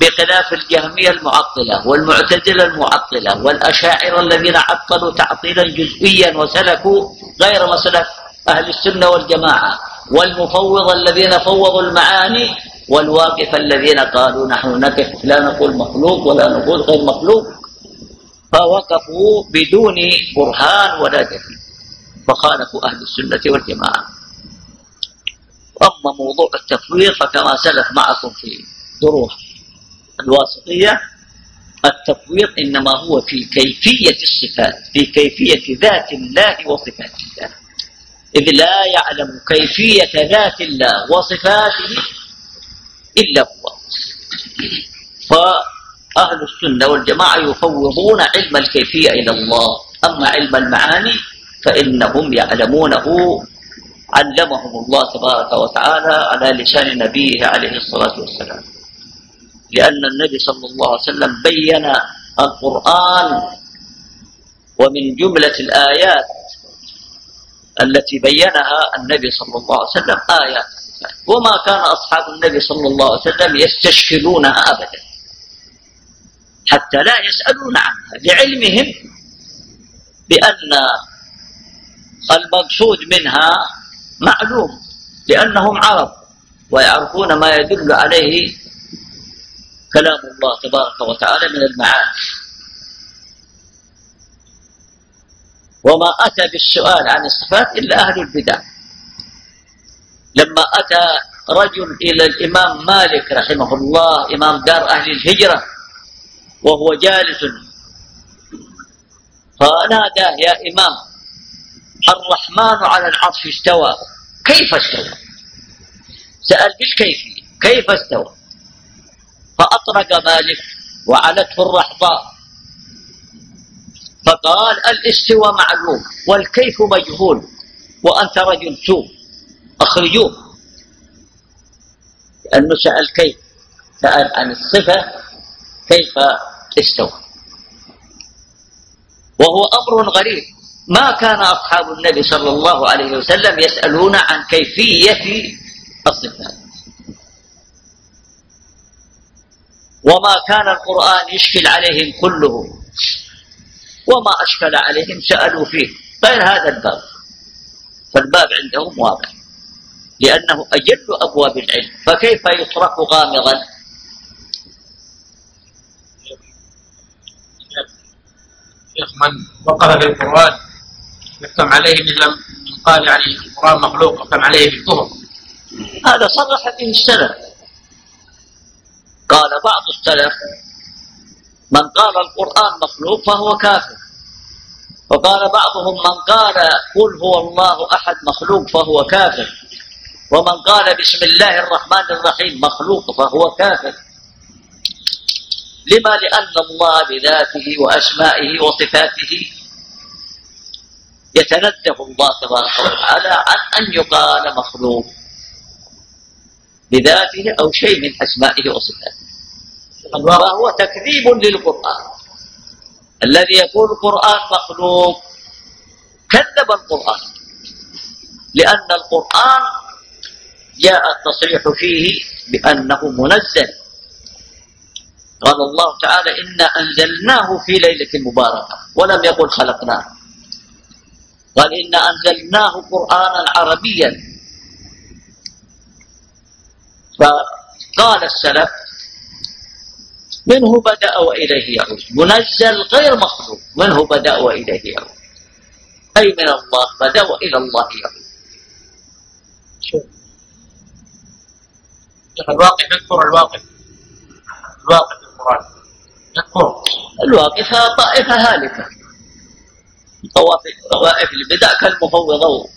بخلاف الجهمية المعطلة والمعتزلة المعطلة والأشاعرة الذين عطلوا تعطيلا جزئيا وسلكوا غير مسلك أهل السنة والجماعة والمفوض الذين فوضوا المعاني والواقف الذين قالوا نحن نقف لا نقول مخلوق ولا نقول غير مخلوق. فوقفوا بدون برهان ولا دليل فخالفوا أهل السنة والجماعة. أما موضوع التفويض فكما سلف معكم في دروس الواسطية التفويض إنما هو في كيفية الصفات في كيفية ذات الله وصفات الله إذ لا يعلم كيفية ذات الله وصفاته إلا هو. فأهل أهل السنة والجماعة يفوضون علم الكيفية إلى الله. أما علم المعاني فإنهم يعلمونه. علمهم الله تبارك وتعالى على لسان نبيه عليه الصلاة والسلام. لأن النبي صلى الله عليه وسلم بين القرآن ومن جملة الآيات التي بينها النبي صلى الله عليه وسلم آيات. وما كان أصحاب النبي صلى الله عليه وسلم يستشكلونها أبدا. حتى لا يسألون عنها لعلمهم بأن المقصود منها معلوم لأنهم عرب ويعرفون ما يدل عليه كلام الله تبارك وتعالى من المعاني وما أتى بالسؤال عن الصفات إلا أهل البدع. لما أتى رجل إلى الإمام مالك رحمه الله إمام دار أهل الهجرة وهو جالس. فناداه يا إمام الرحمن على العرش استوى. كيف استوى؟ سأل بالكيفية كيف استوى؟ فأطرق مالك وعلته الرحضاء. فقال الاستوى معلوم والكيف مجهول وأنت رجل سوء. أخرجوه. لأنه سأل كيف؟ سأل عن الصفة كيف استوى. وهو أمر غريب. ما كان أصحاب النبي صلى الله عليه وسلم يسألون عن كيفية الصفات وما كان القرآن يشكل عليهم كله. وما أشكل عليهم سألوا فيه. غير هذا الباب. فالباب عندهم واضح. لأنه أجل أبواب العلم. فكيف يطرق غامضا؟ شيخ من وقف في القرآن يحكم عليه مثل من قال يعني القرآن مخلوق يحكم عليه بالكفر. هذا صرح به السلف. قال بعض السلف من قال القرآن مخلوق فهو كافر. وقال بعضهم من قال قل هو الله أحد مخلوق فهو كافر. ومن قال بسم الله الرحمن الرحيم مخلوق فهو كافر. لما؟ لأن الله بذاته وأسمائه وصفاته يتنزه الله تبارك وتعالى عن أن يقال مخلوق بذاته أو شيء من أسمائه وصفاته. وهو تكذيب للقرآن. الذي يقول القرآن مخلوق كذب القرآن. لأن القرآن جاء التصريح فيه بأنه منزل. قال الله تعالى إنا أنزلناه في ليلة مباركة ولم يقل خلقناه. قال إنا أنزلناه قرآنا عربيا. فقال السلف منه بدأ وإليه يعود. منزل غير مخلوق منه بدأ وإليه يعود. أي من الله بدأ وإلى الله يعود. الواقع يذكر الواقع الواقع في القرآن يذكر. الواقفة طائفة هالكة. طوائف البدع كالمفوضة.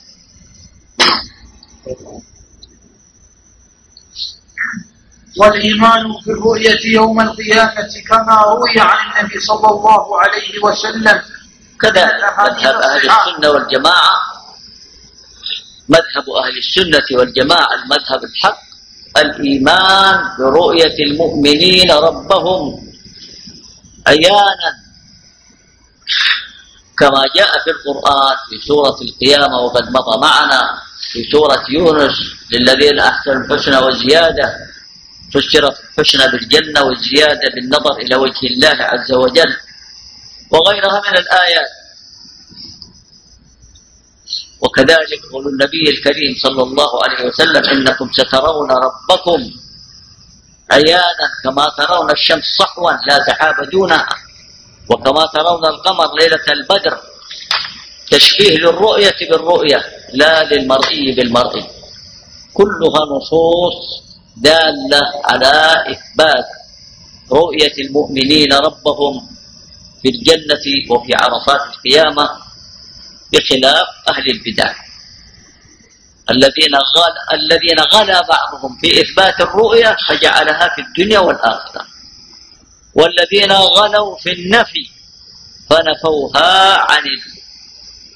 والإيمان بالرؤية يوم القيامة كما روي عن النبي صلى الله عليه وسلم. كذلك مذهب أهل السنة والجماعة. مذهب أهل السنة والجماعة المذهب الحق. الإيمان برؤية المؤمنين ربهم عيانا. كما جاء في القرآن في سورة القيامة وقد مضى معنا في سورة يونس للذين أحسنوا الحسنى وزيادة فسرت الحسنى بالجنة والزيادة بالنظر إلى وجه الله عز وجل وغيرها من الآيات. وكذلك قول النبي الكريم صلى الله عليه وسلم إنكم سترون ربكم عيانا كما ترون الشمس صحوا لا سحاب دونها وكما ترون القمر ليلة البدر تشبيه للرؤية بالرؤية لا للمرئي بالمرئي كلها نصوص دالة على إثبات رؤية المؤمنين ربهم في الجنة وفي عرصات القيامة بخلاف أهل البدع. الذين غال الذين غلا بعضهم في إثبات الرؤية فجعلها في الدنيا والآخرة. والذين غلوا في النفي فنفوها عن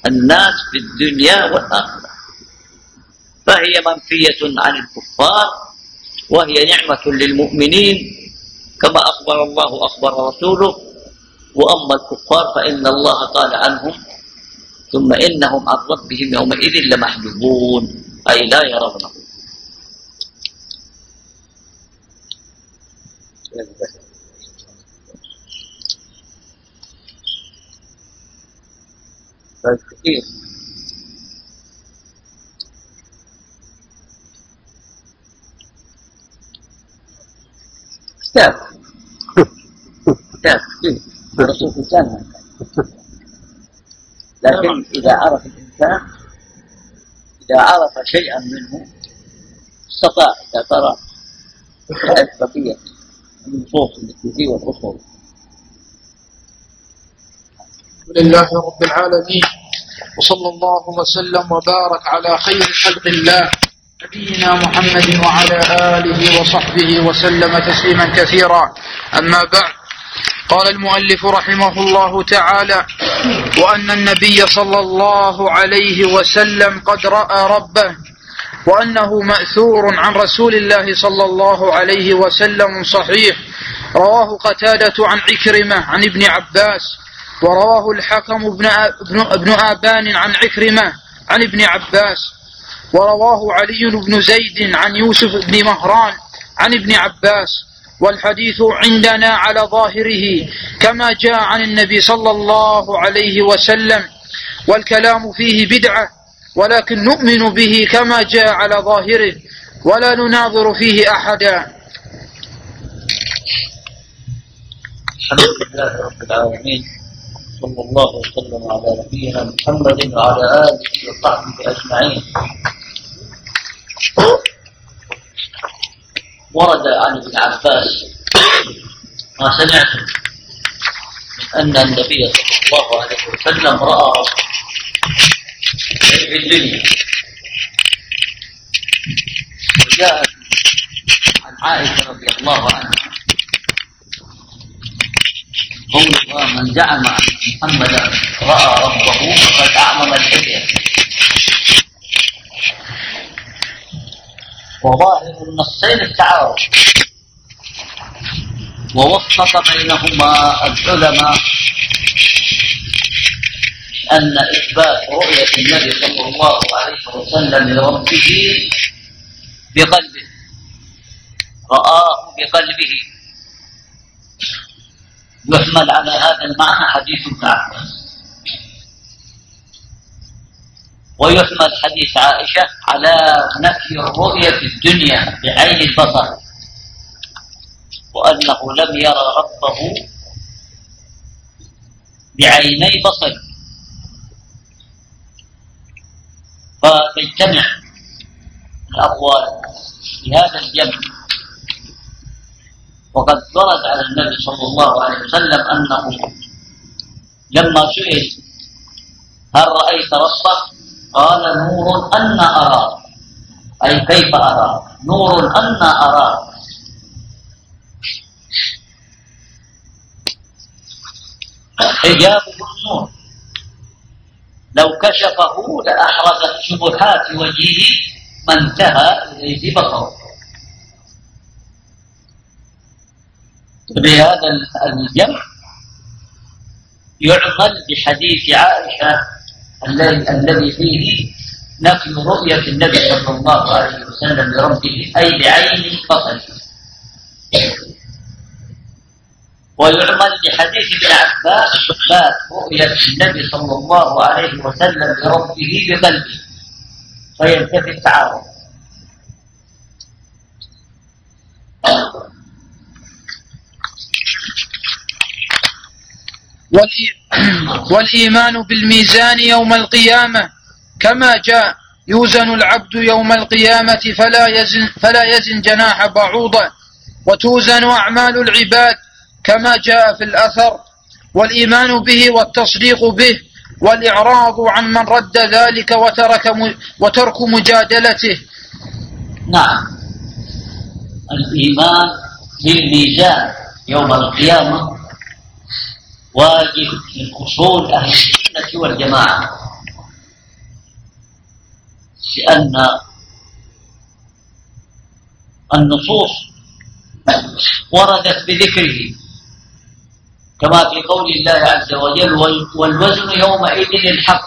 الناس في الدنيا والآخرة. فهي منفية عن الكفار وهي نعمة للمؤمنين كما أخبر الله أخبر رسوله. وأما الكفار فإن الله قال عنهم ثم إنهم عن ربهم يومئذ لمحجوبون أي لا يرونه. كثير. كتاب كتاب إنسان لكن إذا عرف الإنسان إذا عرف شيئا منه استطاع إذا ترى بقية النصوص التي فيه والأصول لله رب العالمين. وصلى الله وسلم وبارك على خير خلق الله. نبينا محمد وعلى آله وصحبه وسلم تسليما كثيرا. أما بعد قال المؤلف رحمه الله تعالى وأن النبي صلى الله عليه وسلم قد رأى ربه وأنه مأثور عن رسول الله صلى الله عليه وسلم صحيح. رواه قتادة عن عكرمة عن ابن عباس ورواه الحكم بن, ابن آبان عن عكرمة عن ابن عباس ورواه علي بن زيد عن يوسف بن مهران عن ابن عباس. والحديث عندنا على ظاهره كما جاء عن النبي صلى الله عليه وسلم والكلام فيه بدعة ولكن نؤمن به كما جاء على ظاهره ولا نناظر فيه أحدا. الحمد لله رب العالمين صلى الله وسلم على نبينا محمد وعلى آله وصحبه أجمعين. ورد عن ابن عباس ما سمعت أن النبي صلى الله عليه وسلم رأى في الدنيا. وجاءت عن عائشة رضي الله عنها. قولها من زعم أن محمدا رأى ربه فقد أعظم الحجة. وظاهر النصين التعارض. ووفق بينهما العلماء أن إثبات رؤية النبي صلى الله عليه وسلم لربه بقلبه رآه بقلبه. يحمل على هذا المعنى حديث ابن عباس ويحمل حديث عائشة على نفي الرؤية في الدنيا بعين البصر. وأنه لم يرى ربه بعيني بصر. فتجتمع الأقوال في هذا الجمع. وقد ورد على النبي صلى الله عليه وسلم أنه لما سئل هل رأيت ربك؟ قال نور أن أرى. أي كيف أرى؟ نور أن أرى. حجابه النور لو كشفه لأحرزت شبهات وجهه ما انتهى إليه بصره بهذا الجمع يعمل بحديث عائشة الذي فيه نفي رؤية النبي صلى الله عليه وسلم لربه أي بعين بصره ويعمل بحديث ابن عباس إثبات رؤية النبي صلى الله عليه وسلم لربه بقلبه فينتفي التعارض والإيمان بالميزان يوم القيامة. كما جاء يوزن العبد يوم القيامة فلا يزن, فلا يزن جناح بعوضة. وتوزن أعمال العباد كما جاء في الأثر. والإيمان به والتصديق به والإعراض عن من رد ذلك وترك وترك مجادلته. نعم. الإيمان بالميزان يوم القيامة واجب من أصول أهل السنة والجماعة. لأن النصوص وردت بذكره. كما في قول الله عز وجل والوزن يومئذ الحق.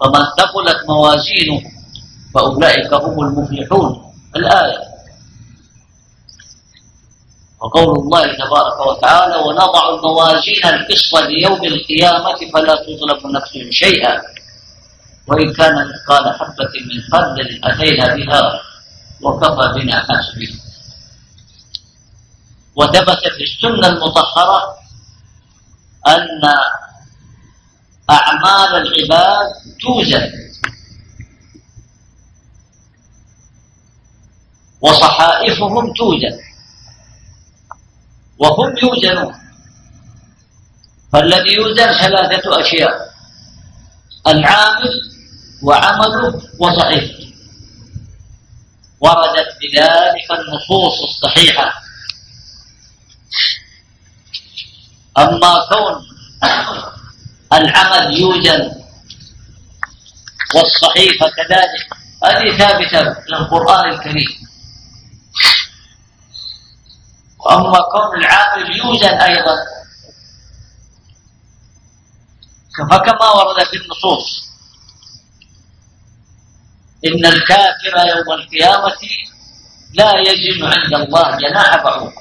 فمن ثقلت موازينه فأولئك هم المفلحون. الآية وقول الله تبارك وتعالى ونضع الموازين القسط ليوم القيامة فلا تظلم نفس شيئا. وإن كان مثقال حبة من خردل أتينا بها وكفى بنا حاسبين. وثبت في السنة المطهرة أن أعمال العباد توزن. وصحائفهم توزن. وهم يوزنون. فالذي يوزن ثلاثة أشياء العامل وعمله وصحيفته وردت بذلك النصوص الصحيحة. أما كون العمل يوجد والصحيفة كذلك هذه ثابتة في القرآن الكريم. وأما كون العامل يوزن أيضا. فكما ورد في النصوص. إن الكافر يوم القيامة لا يجن عند الله جناح بعوض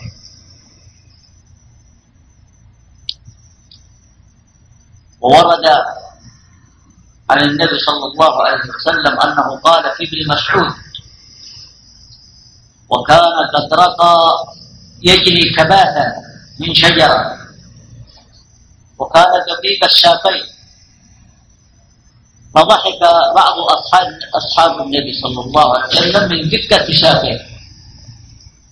وورد عن النبي صلى الله عليه وسلم أنه قال في ابن مسعود وكان قد رقى يجري كباثا من شجرة. وكان دقيق الشافين فضحك بعض أصحاب أصحاب النبي صلى الله عليه وسلم من دقة شافين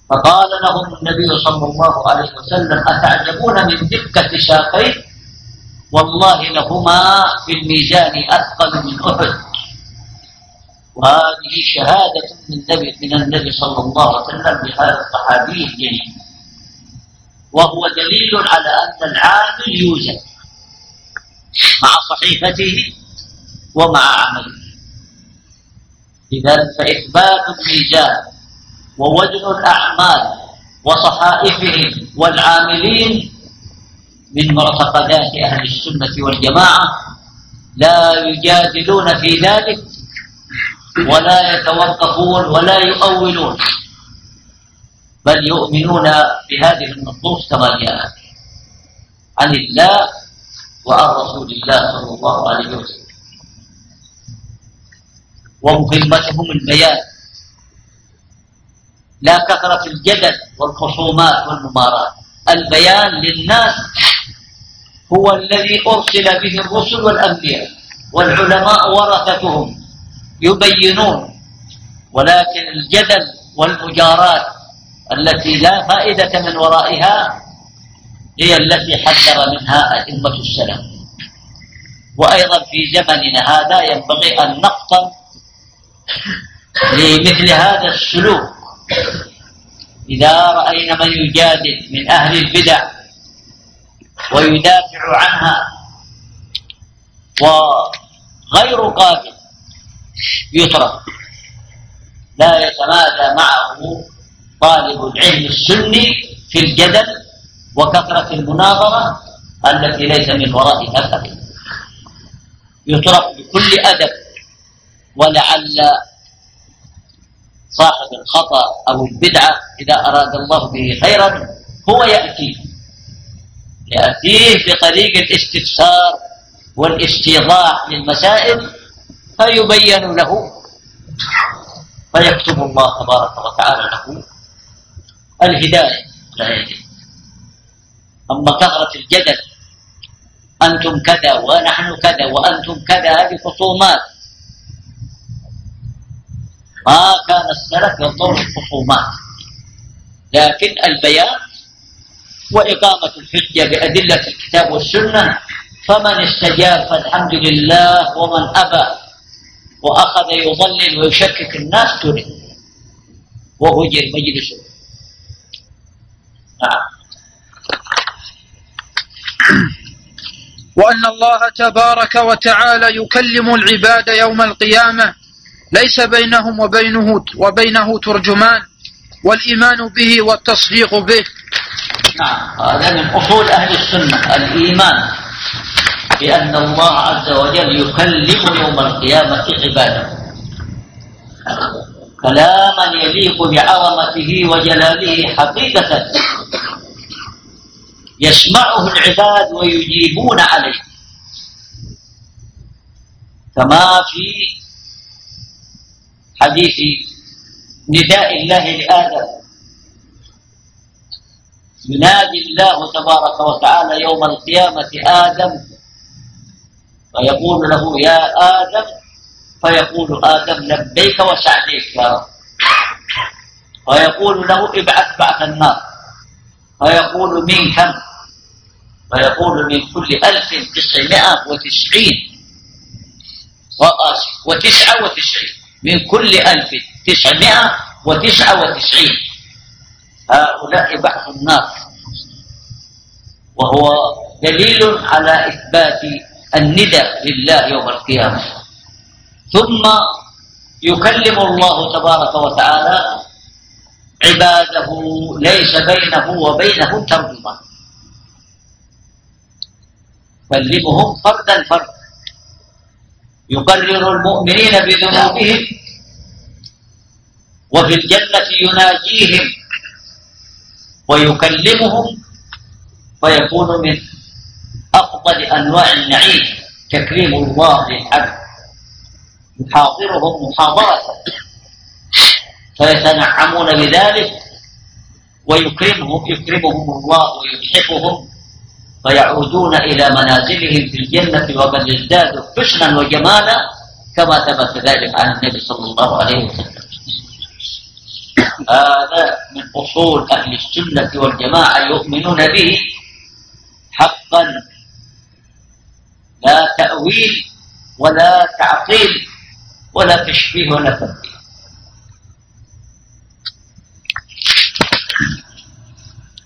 فقال لهم النبي صلى الله عليه وسلم أتعجبون من دقة شافين والله لهما في الميزان أثقل من أحد. وهذه شهادة من النبي من النبي صلى الله عليه وسلم بهذا الصحابي الجليل. وهو دليل على أن العامل يوجد مع صحيفته ومع عمله. إذا فإثبات الميزان ووزن الأعمال وصحائفهم والعاملين من معتقدات أهل السنة والجماعة لا يجادلون في ذلك ولا يتوقفون ولا يؤولون. بل يؤمنون بهذه النصوص كما جاءت عن الله وعن رسول الله صلى الله عليه وسلم. ومهمتهم البيان. لا كثرة الجدل والخصومات والممارات. البيان للناس هو الذي أرسل به الرسل والأنبياء والعلماء ورثتهم. يبينون ولكن الجدل والمجارات التي لا فائدة من ورائها هي التي حذر منها أئمة السلف. وأيضا في زمننا هذا ينبغي أن نفطن لمثل هذا السلوك. إذا رأينا من يجادل من أهل البدع ويدافع عنها وغير قابل يترك لا يتمادى معه طالب العلم السني في الجدل وكثرة المناظرة التي ليس من ورائها فائدة يترك بكل أدب ولعل صاحب الخطأ أو البدعة إذا أراد الله به خيرا هو يأتيه. يأتيه بطريق الاستفسار والاستيضاح للمسائل فيبين له. فيكتب الله تبارك وتعالى له الهداية لا يجب أما كثرة الجدل أنتم كذا ونحن كذا وأنتم كذا هذه خصومات. ما كان السلف ينظر الخصومات لكن البيان وإقامة الحجة بأدلة الكتاب والسنة فمن استجاب فالحمد لله ومن أبى وأخذ يضلل ويشكك الناس ترك وهجر مجلسه نعم. وأن الله تبارك وتعالى يكلم العباد يوم القيامة. ليس بينهم وبينه وبينه ترجمان. والإيمان به والتصديق به. نعم. هذا من أصول أهل السنة. الإيمان. بأن الله عز وجل يكلم يوم القيامة عباده. كلاما يليق بعظمته وجلاله حقيقة. يسمعه العباد ويجيبون عليه. كما في حديث نداء الله لآدم. ينادي الله تبارك وتعالى يوم القيامة آدم فيقول له يا آدم فيقول آدم لبيك وسعديك يا رب فيقول له ابعث بعث النار فيقول من كم فيقول من كل ألف تسعمائة وتسعين وتسعة وتسعين من كل ألف تسعمائة وتسعة وتسعين. هؤلاء بعث النار وهو دليل على إثبات الندى لله يوم القيامة. ثم يكلم الله تبارك وتعالى عباده ليس بينه وبينهم ترجمان يكلمهم فردا فردا يقرر المؤمنين بذنوبهم وفي الجنة يناجيهم. ويكلمهم فيكون من أفضل أنواع النعيم تكريم الله للعبد. يحاضرهم محاضرة. فيتنعمون بذلك ويكرمهم يكرمهم الله ويتحفهم فيعودون إلى منازلهم في الجنة وقد ازدادوا حسنا وجمالا كما ثبت ذلك عن النبي صلى الله عليه وسلم. هذا من أصول أهل السنة والجماعة يؤمنون به حقا. لا تأويل ولا تعطيل ولا تشبيه ولا تبديل.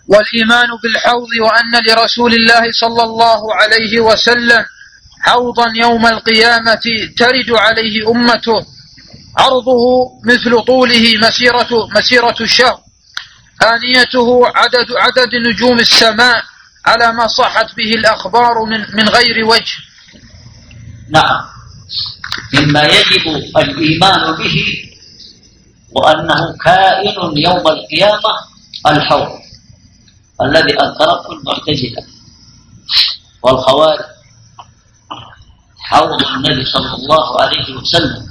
والإيمان بالحوض وأن لرسول الله صلى الله عليه وسلم حوضا يوم القيامة ترد عليه أمته. عرضه مثل طوله مسيرة مسيرة الشهر. آنيته عدد عدد نجوم السماء على ما صحت به الأخبار من من غير وجه. نعم. مما يجب الإيمان به وأنه كائن يوم القيامة الحوض الذي أنكرته المعتزلة والخوارج. حوض النبي صلى الله عليه وسلم.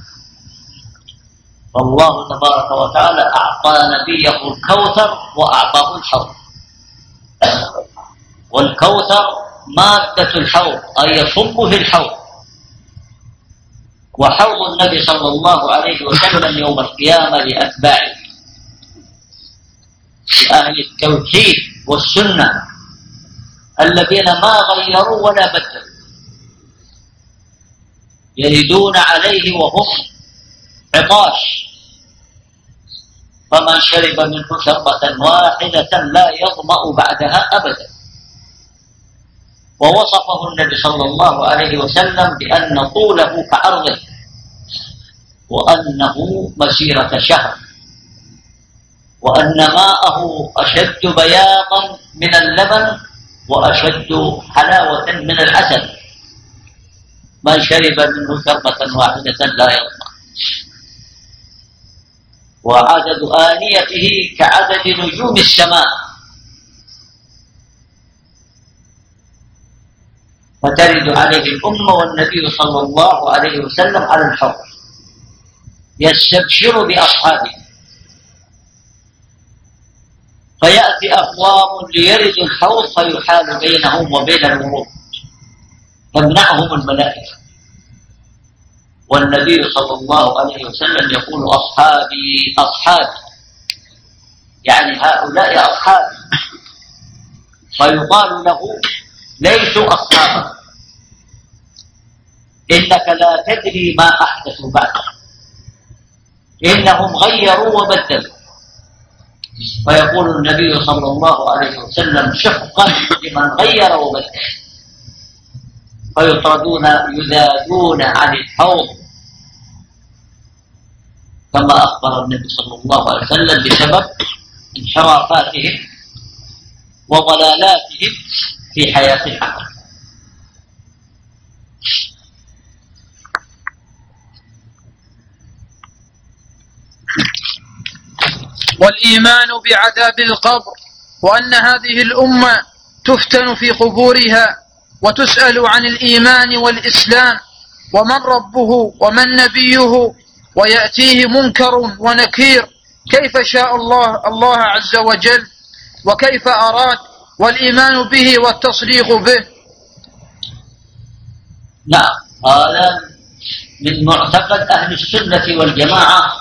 فالله تبارك وتعالى أعطى نبيه الكوثر وأعطاه الحوض. والكوثر مادة الحوض أي يصب في الحوض. وحوض النبي صلى الله عليه وسلم يوم القيامة لأتباعه. لأهل التوحيد والسنة الذين ما غيروا ولا بدلوا. يردون عليه وهم عطاش. فمن شرب منه شربة واحدة لا يظمأ بعدها أبدا. ووصفه النبي صلى الله عليه وسلم بأن طوله كعرضه وأنه مسيرة شهر وأن ماءه أشد بياضا من اللبن وأشد حلاوة من العسل من شرب منه شربة واحدة لا يظمأ وعدد آنيته كعدد نجوم السماء. فترد عليه الأمة والنبي صلى الله عليه وسلم على الحوض يستبشر بأصحابه. فيأتي أقوام ليرد الحوض فيحال بينهم وبين الورود تمنعهم الملائكة. والنبي صلى الله عليه وسلم يقول أصحابي أصحابي. يعني هؤلاء أصحابي. فيقال له ليسوا أصحابا إنك لا تدري ما أحدثوا بعدك. إنهم غيروا وبدلوا. فيقول النبي صلى الله عليه وسلم شقا لمن غير وبدل. فيطردون يذادون عن الحوض. كما أخبر النبي صلى الله عليه وسلم بسبب انحرافاتهم وضلالاتهم في حياة العمل والإيمان بعذاب القبر وأن هذه الأمة تفتن في قبورها وتسأل عن الإيمان والإسلام ومن ربه ومن نبيه ويأتيه منكر ونكير كيف شاء الله الله عز وجل وكيف أراد والإيمان به والتصديق به. نعم. هذا من معتقد أهل السنة والجماعة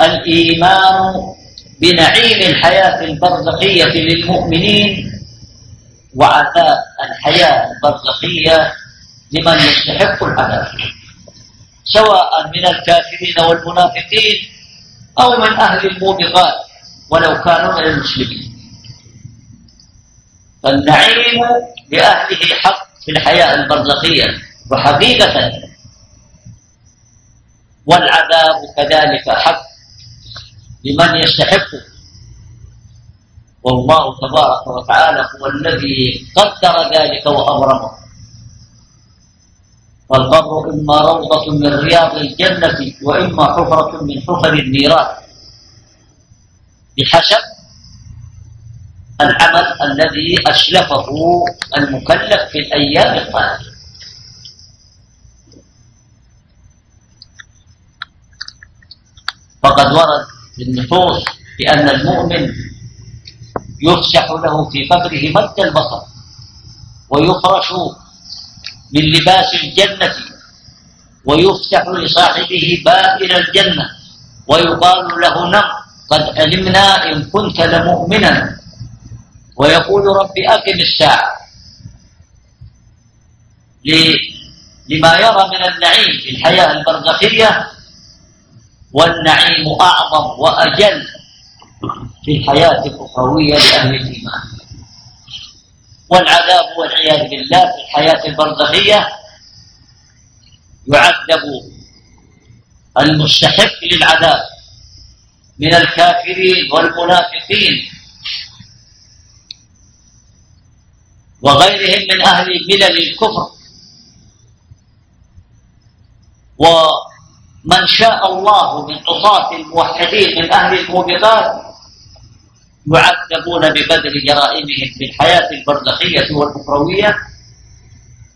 الإيمان بنعيم الحياة البرزخية للمؤمنين وعذاب الحياة البرزخية لمن يستحق العذاب سواء من الكافرين والمنافقين أو من أهل الموبقات ولو كانوا من المسلمين. فالنعيم لأهله حق في الحياة البرزخية وحقيقة. والعذاب كذلك حق لمن يستحقه والله تبارك وتعالى هو الذي قدر ذلك وأبرمه. فالقبر إما روضة من رياض الجنة وإما حفرة من حفر النيران. بحسب العمل الذي أسلفه المكلف في الأيام القادمة. فقد ورد في النصوص بأن المؤمن يفسح له في قبره مد البصر ويفرش من لباس الجنة ويفتح لصاحبه باب إلى الجنة ويقال له نم قد علمنا إن كنت لمؤمنا. ويقول رب أقم الساعة. لما يرى من النعيم في الحياة البرزخية والنعيم أعظم وأجل في الحياة الأخروية لأهل الإيمان. والعذاب والعياذ بالله في الحياة البرزخية يعذب المستحق للعذاب من الكافرين والمنافقين. وغيرهم من أهل ملل الكفر. ومن شاء الله من عصاة الموحدين من أهل الموبقات يعذبون ببذل جرائمهم في الحياة البرزخية والأخروية.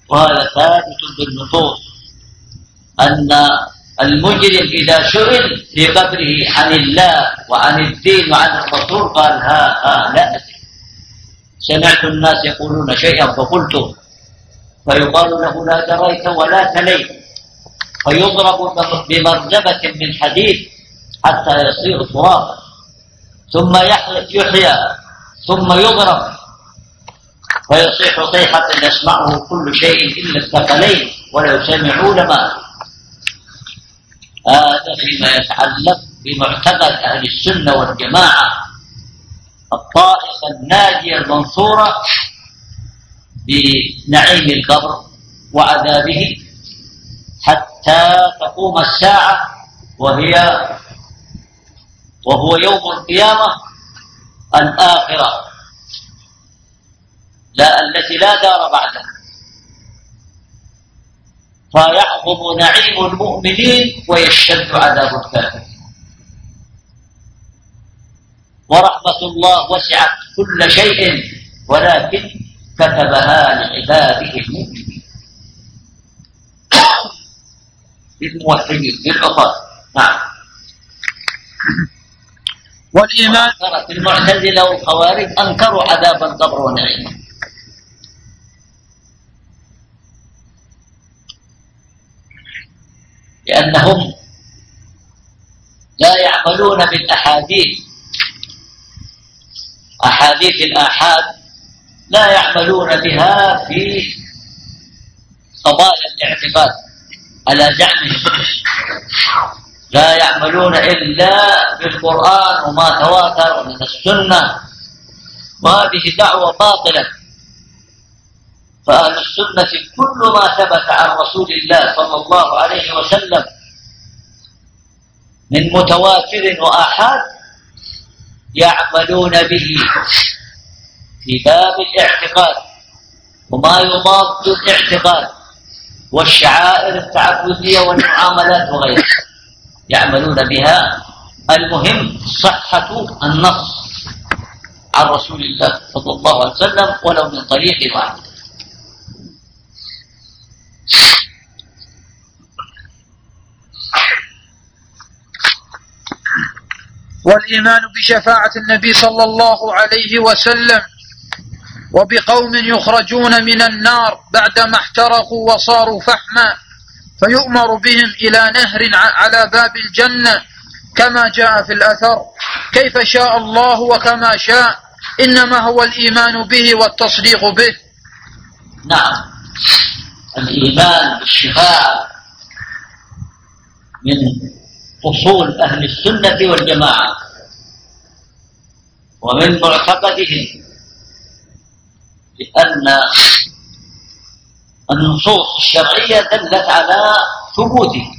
وهذا ثابت بالنصوص أن المجرم إذا سئل في قبره عن الله وعن الدين وعن الرسول قال ها ها لا سمعت الناس يقولون شيئا فقلت فيقال له لا دريت ولا تليت. فيضرب بمرزبة من حديد حتى يصير ترابا ثم يحيا ثم يضرب. ويصيح صيحة يسمعه كل شيء إلا الثقلين ولو سمعوا لما. هذا فيما يتعلق بمعتقد أهل السنة والجماعة. الطائفة الناجية المنصورة بنعيم القبر وعذابه حتى تقوم الساعة وهي وهو يوم القيامة الآخرة. لا التي لا دار بعدها. فيعظم نعيم المؤمنين ويشتد عذاب الكافرين. ورحمة الله وسعت كل شيء ولكن كتبها لعباده المؤمنين. للموحدين للعصاة نعم. والإيمان. المعتزلة والخوارج أنكروا عذاب القبر ونعيمه لأنهم لا يعملون بالأحاديث. أحاديث الآحاد لا يعملون بها في قضايا الاعتقاد على زعمهم لا يعملون إلا بالقرآن وما تواتر من السنة. وهذه دعوة باطلة. فأهل السنة كل ما ثبت عن رسول الله صلى الله عليه وسلم من متواتر وآحاد يعملون به في باب الاعتقاد وما يضاد الاعتقاد والشعائر التعبدية والمعاملات وغيرها. يعملون بها. المهم صحة النص عن رسول الله صلى الله عليه وسلم ولو من طريق واحد. والإيمان بشفاعة النبي صلى الله عليه وسلم وبقوم يخرجون من النار بعدما احترقوا وصاروا فحما فيؤمر بهم إلى نهر على باب الجنة كما جاء في الأثر. كيف شاء الله وكما شاء إنما هو الإيمان به والتصديق به. نعم. الإيمان بالشفاعة من أصول أهل السنة والجماعة. ومن معتقدهم لأن النصوص الشرعية دلت على ثبوته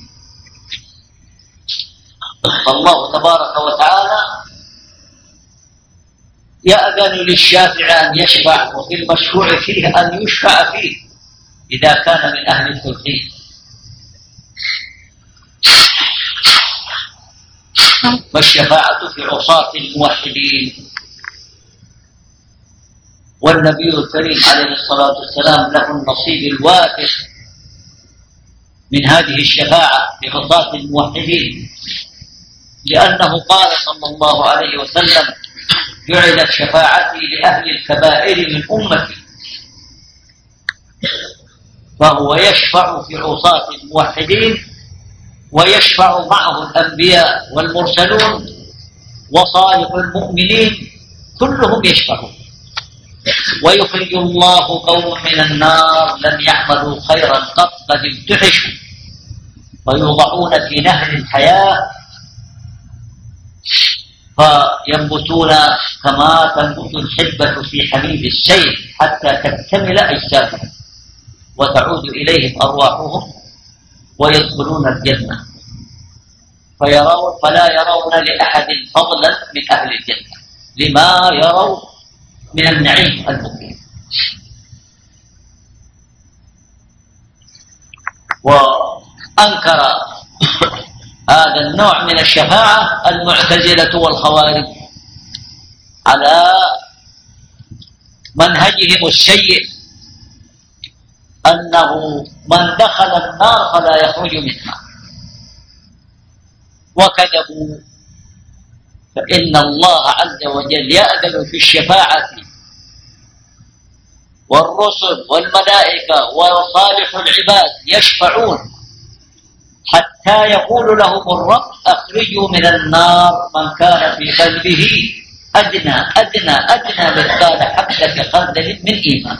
فالله تبارك وتعالى يأذن للشافع أن يشفع وفي المشروع فيه أن يشفع فيه إذا كان من أهل التوحيد. والشفاعة في عصاة الموحدين. والنبي الكريم عليه الصلاة والسلام له النصيب الوافر من هذه الشفاعة في عصاة الموحدين. لأنه قال صلى الله عليه وسلم جعلت شفاعتي لأهل الكبائر من أمتي فهو يشفع في عصاة الموحدين ويشفع معه الأنبياء والمرسلون وصالح المؤمنين كلهم يشفعون. ويخرج الله قوم من النار لم يعملوا خيرا قط قد امتحشوا ويوضعون في نهر الحياة. فينبتون كما تنبت الحبة في حليب السيل حتى تكتمل أجسادهم وتعود إليهم أرواحهم. ويدخلون الجنة. فيرون فلا يرون لأحد فضلا من أهل الجنة. لما يرون من النعيم المقيم. وأنكر هذا النوع من الشفاعة المعتزلة والخوارج على منهجهم السيء. أنه من دخل النار فلا يخرج منها. وكذبوا. فإن الله عز وجل يأذن في الشفاعة. والرسل والملائكة وصالح العباد يشفعون. حتى يقول لهم الرب أخرجوا من النار من كان في قلبه أدنى أدنى أدنى مثقال حبة خردل من إيمان.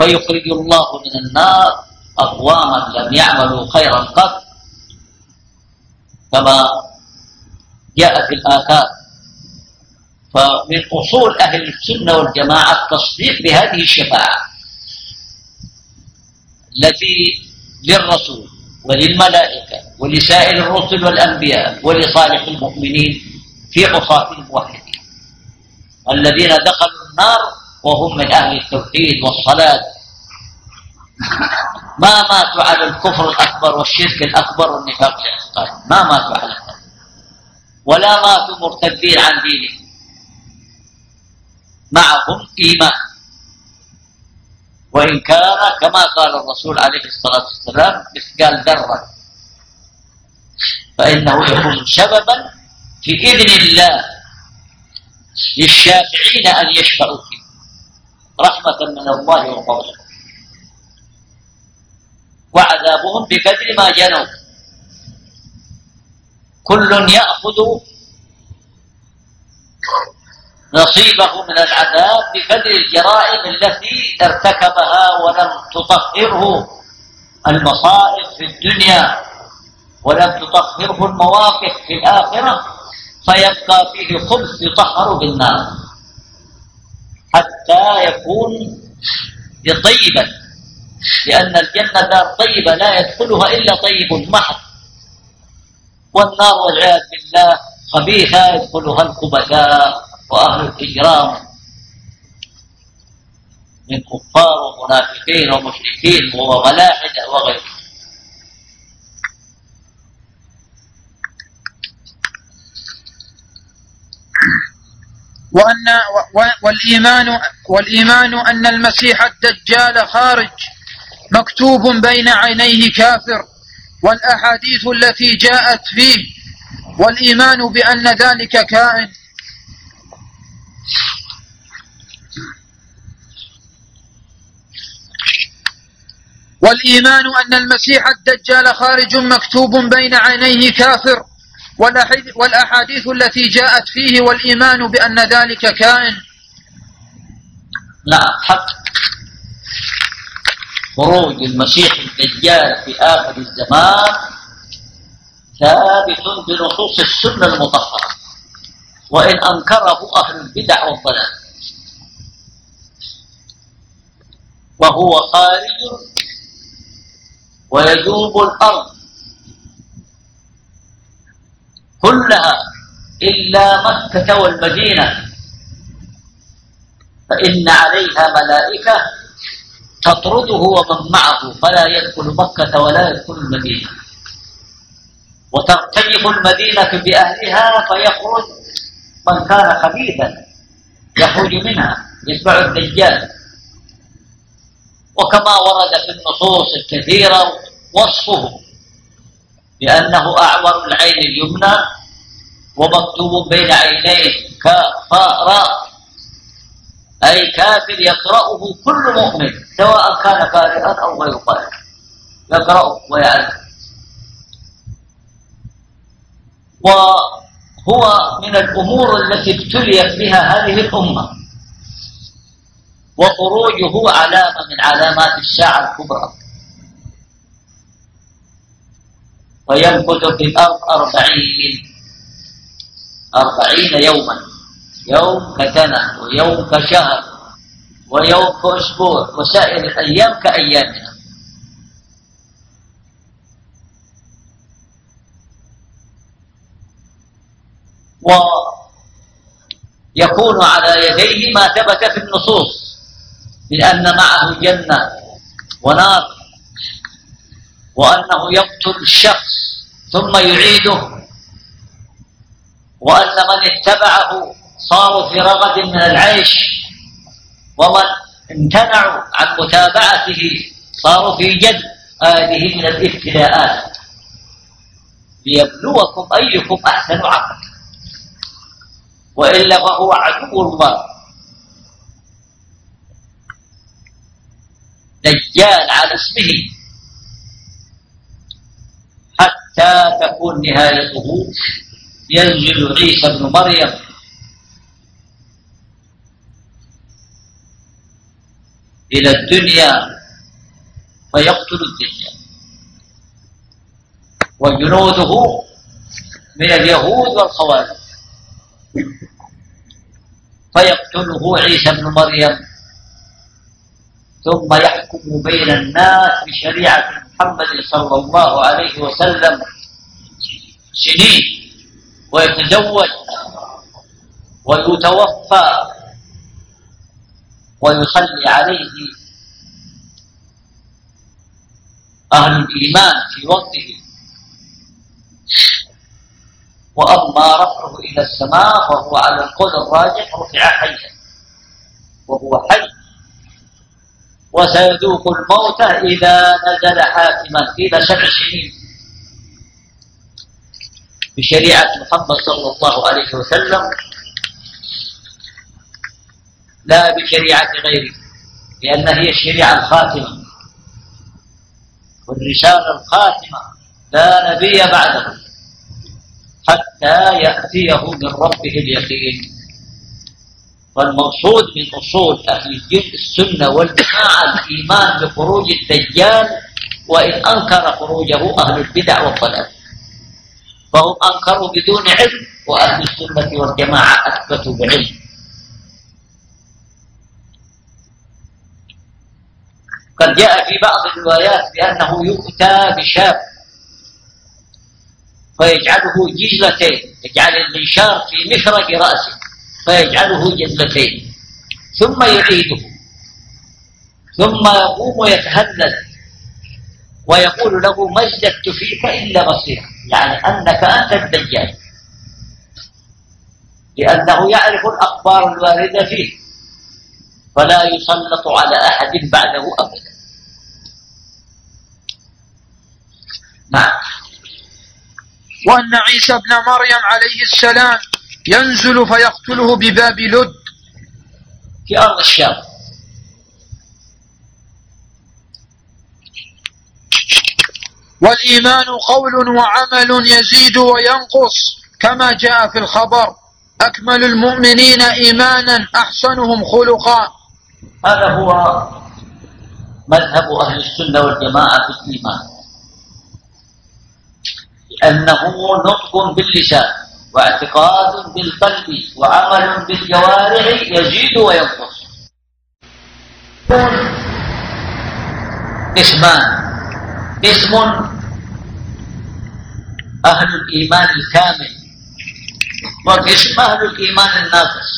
فيخرج الله من النار أقواما لم يعملوا خيرا قط. كما جاء في الآثار. فمن أصول أهل السنة والجماعة التصديق بهذه الشفاعة التي للرسول وللملائكة ولسائر الرسل والأنبياء ولصالح المؤمنين في عصاة الموحدين. الذين دخلوا النار وهم من أهل التوحيد والصلاة. ما ماتوا على الكفر الأكبر والشرك الأكبر والنفاق الاعتقادي ما ماتوا على هذا. ولا ماتوا مرتدين عن دينهم. معهم إيمان. وإن كان كما قال الرسول عليه الصلاة والسلام مثقال ذرة. فإنه يكون سببا في إذن الله للشافعين أن يشفعوا رحمة من الله وفضله. وعذابهم بقدر ما جنوا. كل يأخذ نصيبه من العذاب بقدر الجرائم التي ارتكبها ولم تطهره المصائب في الدنيا ولم تطهره المواقف في الآخرة. فيبقى فيه خبث يطهر بالنار. حتى يكون طيبا. لأن الجنة دار طيبة لا يدخلها إلا طيب محض. والنار والعياذ بالله خبيثة يدخلها الخبثاء وأهل الإجرام. من كفار ومنافقين ومشركين وملاحدة وغيرهم. وأن والإيمان والإيمان أن المسيح الدجال خارج مكتوب بين عينيه كافر والأحاديث التي جاءت فيه والإيمان بأن ذلك كائن. والإيمان أن المسيح الدجال خارج مكتوب بين عينيه كافر. والأحاديث التي جاءت فيه والإيمان بأن ذلك كائن. لا حق. خروج المسيح الدجال في آخر الزمان ثابت بنصوص السنة المطهرة. وإن أنكره أهل البدع والضلال. وهو خارج ويجوب الأرض. كلها إلا مكة والمدينة. فإن عليها ملائكة تطرده ومن معه فلا يدخل مكة ولا يدخل المدينة. وترتجف المدينة بأهلها فيخرج من كان خبيثا يخرج منها يتبع الدجال. وكما ورد في النصوص الكثيرة وصفه لأنه أعور العين اليمنى ومكتوب بين عينيه كفاء أي كافر يقرأه كل مؤمن سواء كان قارئا أو غير قارئ يقرأه ويعرف وهو من الأمور التي ابتليت بها هذه الأمة. وخروجه علامة من علامات الساعة الكبرى. ويمكث في الأرض أربعين. أربعين يوما. يوم كسنة ويوم كشهر ويوم كأسبوع وسائر الأيام كأيامنا. ويكون على يديه ما ثبت في النصوص لأن معه جنة ونار. وأنه يقتل الشخص ثم يعيده. وأن من اتبعه صاروا في رغد من العيش. ومن امتنعوا عن متابعته صاروا في جد. هذه من الابتلاءات. ليبلوكم أيكم أحسن عملا. وإلا فهو عدو الله. دجال على اسمه. تكون نهايته ينزل عيسى بن مريم. إلى الدنيا فيقتل الدنيا. وجنوده من اليهود والخوارج. فيقتله عيسى بن مريم. ثم يحكم بين الناس بشريعة محمد صلى الله عليه وسلم. سنين. ويتزوج. ويتوفى. ويصلي عليه. أهل الإيمان في وقته. وأما رفعه إلى السماء فهو على القول الراجح رفع حيا. وهو حي. وسيذوق الموت إذا نزل حاكما إلى سبع سنين بشريعة محمد صلى الله عليه وسلم. لا بشريعة غيره لأن هي الشريعة الخاتمة. والرسالة الخاتمة لا نبي بعده حتى يأتيه من ربه اليقين. والمقصود من أصول أهل الجن السنة والجماعة الإيمان بخروج الدجال وإن أنكر خروجه أهل البدع والضلال. فهم أنكروا بدون علم وأهل السنة والجماعة أثبتوا بعلم. قد جاء في بعض الروايات بأنه يؤتى بشاب فيجعله جزلتين يجعل المنشار في مفرق رأسه. فيجعله جزلتين ثم يعيده. ثم يقوم ويتهلل. ويقول له ما ازددت فيك إلا بصيرا يعني أنك أنت الدجال. لأنه يعرف الأخبار الواردة فيه. فلا يسلط على أحد بعده أبدا. نعم. وأن عيسى ابن مريم عليه السلام ينزل فيقتله بباب لد. في أرض الشام والإيمان قول وعمل يزيد وينقص كما جاء في الخبر. أكمل المؤمنين إيمانا أحسنهم خلقا. هذا هو مذهب أهل السنة والجماعة في الإيمان. أنه نطق باللسان. واعتقاد بالقلب وعمل بالجوارح يزيد وينقص. اسمان اسم أهل الإيمان الكامل. وقسم أهل الإيمان الناقص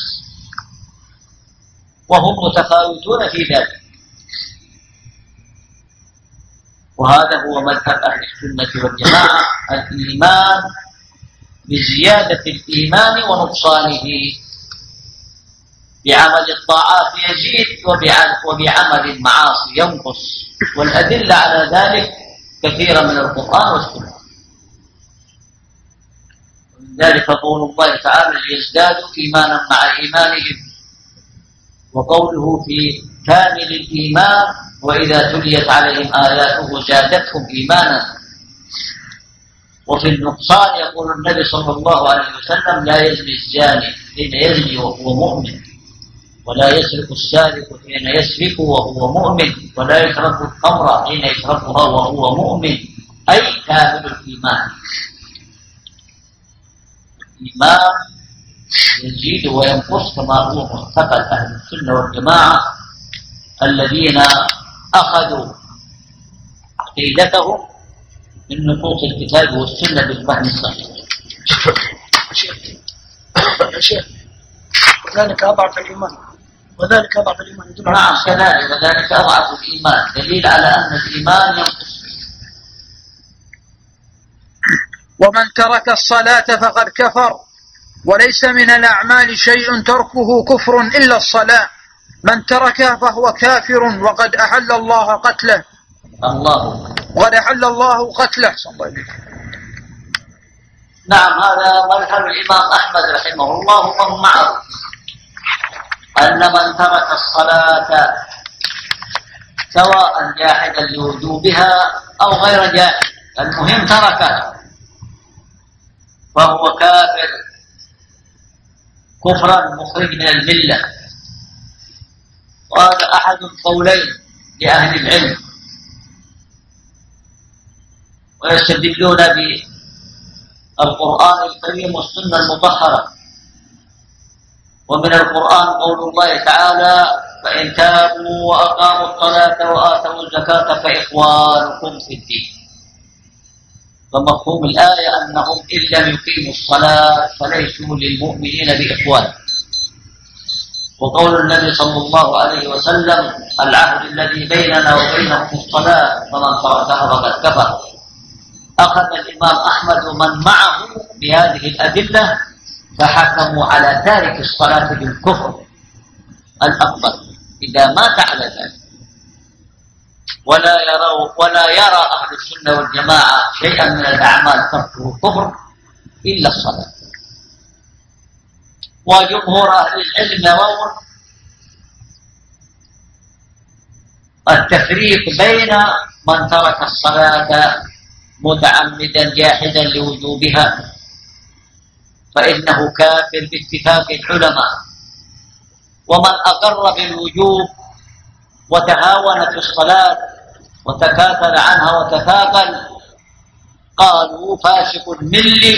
وهم متفاوتون في ذلك. وهذا هو مذهب أهل السنة والجماعة. الإيمان بزيادة الإيمان ونقصانه. بعمل الطاعات يزيد وبعمل المعاصي ينقص. والأدلة على ذلك كثيرة من القرآن والسنة. ذلك قول الله تعالى ليزدادوا إيمانا مع إيمانهم. وقوله في كامل الإيمان وإذا تليت عليهم آياته زادتهم إيمانا. وفي النقصان يقول النبي صلى الله عليه وسلم لا يزني الزاني حين يزني وهو مؤمن ولا يسرق السارق حين يسرق وهو مؤمن ولا يشرب الخمر حين يشربها وهو مؤمن. أي كامل الإيمان؟ الإيمان يزيد وينقص كما هو معتقد أهل السنة والجماعة الذين أخذوا عقيدتهم من نصوص الكتاب والسنة بالفهم الصحيح. يا شيخ وذلك أضعف الإيمان. وذلك أضعف الإيمان. يدل نعم كذلك وذلك أضعف الإيمان. دليل على أن الإيمان ينقص. ومن ترك الصلاة فقد كفر وليس من الأعمال شيء تركه كفر إلا الصلاة. من تركها فهو كافر وقد أحل الله قتله. الله. وقد أحل الله قتله. نعم هذا مذهب الإمام أحمد رحمه الله ومن معه أن من ترك الصلاة سواء جاحدا لوجوبها أو غير جاحد المهم تركها. فهو كافر كفرا مخرج من الملة. وهذا أحد القولين لأهل العلم. ويستدلون بالقرآن الكريم والسنة المطهرة. ومن القرآن قول الله تعالى فإن تابوا وأقاموا الصلاة وآتوا الزكاة فإخوانكم في الدين. فمفهوم الآية أنهم إن لم يقيموا الصلاة فليسوا للمؤمنين بإخوان. وقول النبي صلى الله عليه وسلم العهد الذي بيننا وبينهم الصلاة فمن تركها فقد كفر. أخذ الإمام أحمد ومن معه بهذه الأدلة فحكموا على تارك الصلاة بالكفر الأكبر. إذا مات على ذلك ولا يروا ولا يرى أهل السنة والجماعة شيئا من الأعمال تركه كفر إلا الصلاة. وجمهور أهل العلم يرون التفريق بين من ترك الصلاة متعمدا جاحدا لوجوبها فإنه كافر باتفاق العلماء. ومن أقر بالوجوب وتهاون في الصلاة وتكاثر عنها وتثاقل قالوا فاسق ملي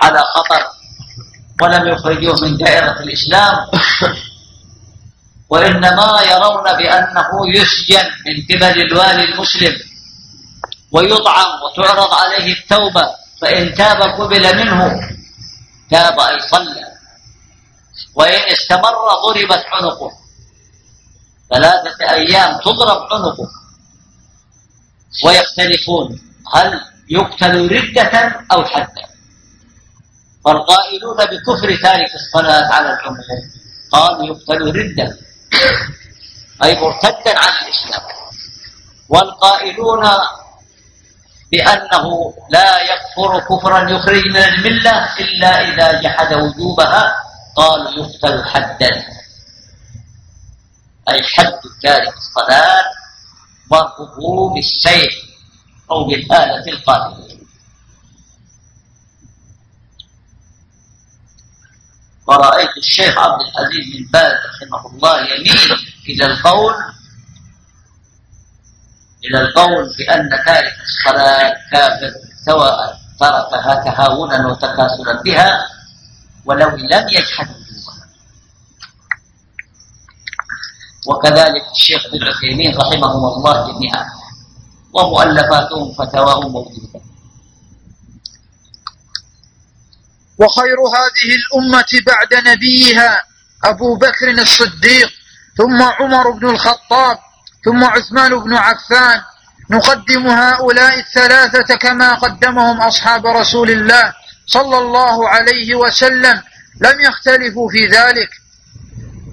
على خطر ولم يخرجوه من دائرة الإسلام. وإنما يرون بأنه يسجن من قبل الوالي المسلم. ويطعم وتعرض عليه التوبة فإن تاب قبل منه تاب أي صلى. وإن استمر ضربت عنقه. ثلاثة أيام تضرب عنقه. ويختلفون هل يقتل ردة أو حدا فالقائلون بكفر تارك الصلاة على العموم قالوا يقتل ردة. أي مرتدا عن الإسلام. والقائلون بأنه لا يكفر كفرا يخرج من الملة إلا إذا جحد وجوبها. قالوا يقتل حدا. أي حد تارك الصلاة ضربه بالسيف أو بالآلة القاتلة ورأيت الشيخ عبد العزيز بن باز رحمه الله يميل إلى القول إلى القول بأن تارك الصلاة كافر سواء تركها تهاونا وتكاسلا بها ولو لم يجحد وكذلك الشيخ ابن عثيمين رحمهم الله جميعا. ومؤلفاتهم فتواهم موجودة. وخير هذه الأمة بعد نبيها أبو بكر الصديق ثم عمر بن الخطاب ثم عثمان بن عفان. نقدم هؤلاء الثلاثة كما قدمهم أصحاب رسول الله صلى الله عليه وسلم. لم يختلفوا في ذلك.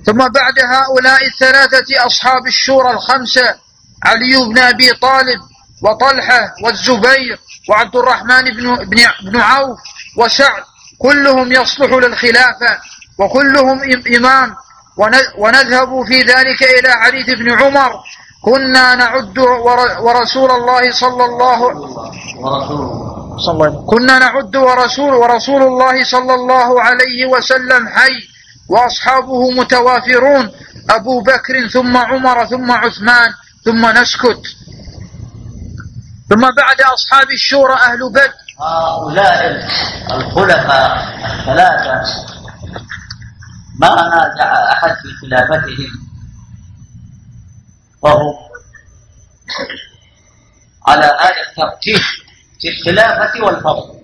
ثم بعد هؤلاء الثلاثة أصحاب الشورى الخمسة علي بن أبي طالب وطلحة والزبير وعبد الرحمن بن, بن, عوف وسعد. كلهم يصلح للخلافة وكلهم إمام ونذهب في ذلك إلى حديث ابن عمر. كنا نعد ورسول الله صلى الله صلى كنا نعد ورسول ورسول الله صلى الله عليه وسلم حي وأصحابه متوافرون أبو بكر ثم عمر ثم عثمان ثم نسكت. ثم بعد أصحاب الشورى أهل بدر هؤلاء الخلفاء الثلاثة ما نازع أحد في خلافتهم؟ وهم على هذا الترتيب في الخلافة والفضل.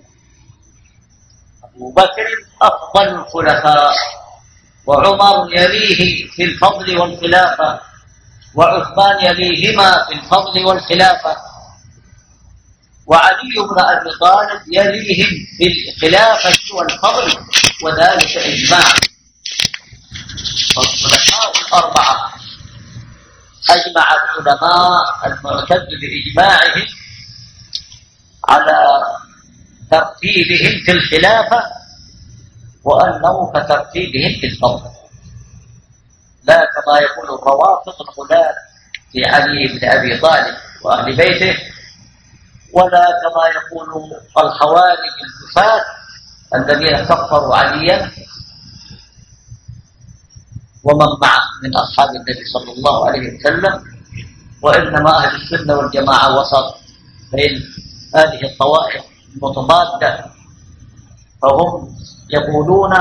أبو بكر أفضل الخلفاء وعمر يليه في الفضل والخلافة وعثمان يليهما في الفضل والخلافة. وعلي بن أبي طالب يليهم بالخلافة والفضل وذلك إجماع. فالخلفاء الأربعة. أجمع العلماء المعتد بإجماعهم على ترتيبهم في الخلافة وأنه كترتيبهم في الفضل. لا كما يقول الروافض الخلاف في علي بن أبي طالب وأهل بيته ولا كما يقول الخوارج الكفار الذين كفروا عليا. ومن معه من أصحاب النبي صلى الله عليه وسلم. وإنما أهل السنة والجماعة وسط بين هذه الطوائف المتضادة. فهم يقولون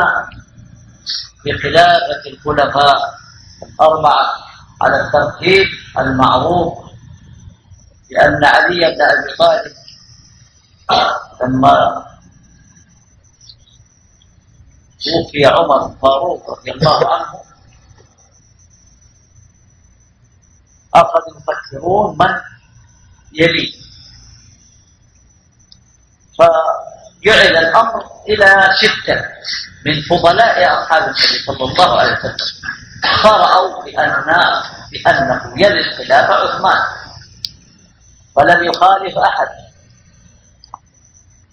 بخلافة الخلفاء الأربعة على الترتيب المعروف لأن علي بن أبي طالب لما توفي عمر الفاروق رضي الله عنه أخذوا يفكرون من يلي. فجعل الأمر إلى ستة من فضلاء أصحاب النبي صلى الله عليه وسلم. فرأوا بأن بأنه يلي الخلافة عثمان. ولم يخالف أحد.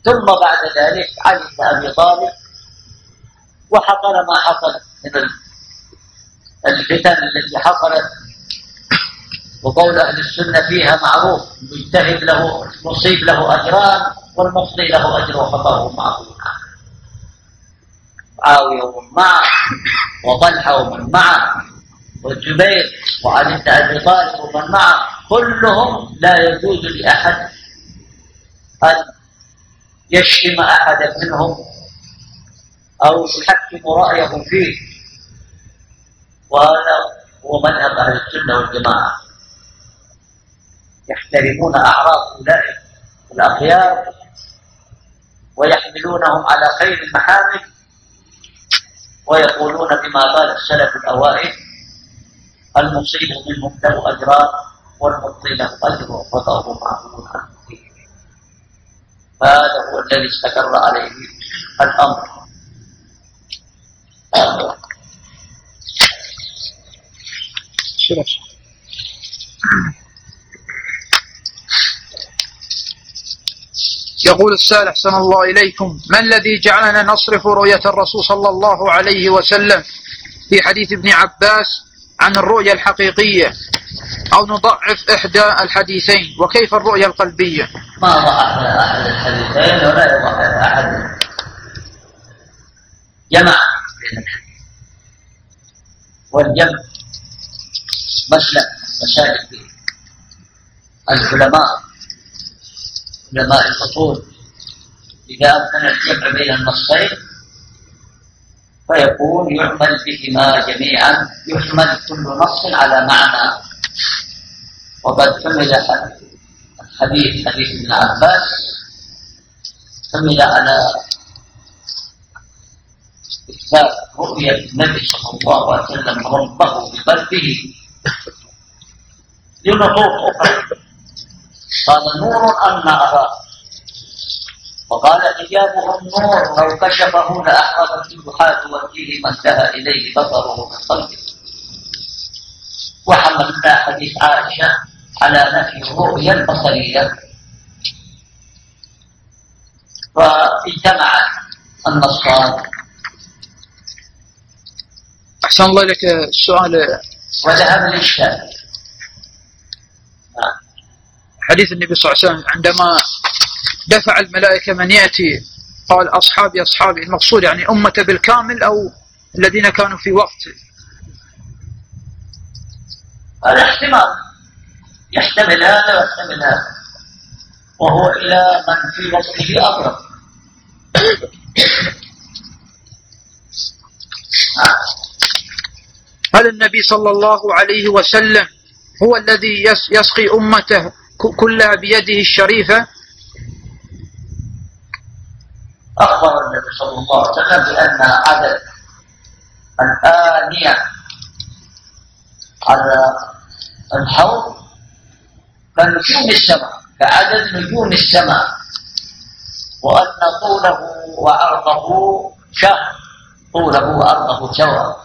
ثم بعد ذلك علي بن أبي طالب وحصل ما حصل من الفتن التي حصلت. وقول أهل السنة فيها معروف المجتهد له مصيب له أجران والمخطئ له أجر وخطأه معه. معاوية ومن معه وطلحة ومن معه والزبير وعلي بن أبي طالب ومن معه. كلهم لا يجوز لأحد أن يشتم أحدا منهم أو يحكم رأيه فيه. وهذا هو مذهب أهل السنة والجماعة. يحترمون أعراض أولئك الأخيار ويحملونهم على خير المحامل ويقولون بما قال السلف الأوائل المصيب منهم له أجران والمبطي له أجر وقضاه معقول عنه فهذا هو الذي استقر عليه الأمر. يقول السائل أحسن الله إليكم. ما الذي جعلنا نصرف رؤية الرسول صلى الله عليه وسلم؟ في حديث ابن عباس عن الرؤيه الحقيقية. أو نضعف إحدى الحديثين وكيف الرؤيه القلبية؟ ما ضعف أحد الحديثين ولا يضعف أحد. جمع بين والجمع مسلك مسالك العلماء. علماء الأصول. إذا أمكن الجمع بين النصين فيكون يعمل بهما جميعا يحمل كل نص على معنى. وقد حمل حديث حديث ابن عباس حمل على إثبات رؤية النبي صلى الله عليه وسلم ربه بقلبه. لنصوص أخرى. قال نور أن أراه وقال حجابه النور لو كشفه لأحرق السبحات وجهه ما انتهى إليه بصره من قلبه وحملنا حديث عائشة على نفي الرؤيا البصرية فاجتمع النصان أحسن الله لك السؤال. وذهب الإشكال حديث النبي صلى الله عليه وسلم عندما دفع الملائكة من يأتي قال أصحابي أصحابي المقصود يعني أمة بالكامل أو الذين كانوا في وقت هذا احتمال يحتمل هذا ويحتمل هذا. وهو إلى من في وقته أقرب. هل النبي صلى الله عليه وسلم هو الذي يسقي أمته كلها بيده الشريفة؟ أخبر النبي صلى الله عليه وسلم بأن عدد الآنية على الحوض كنجوم السماء كعدد نجوم السماء. وأن طوله وعرضه شهر طوله وعرضه شهر.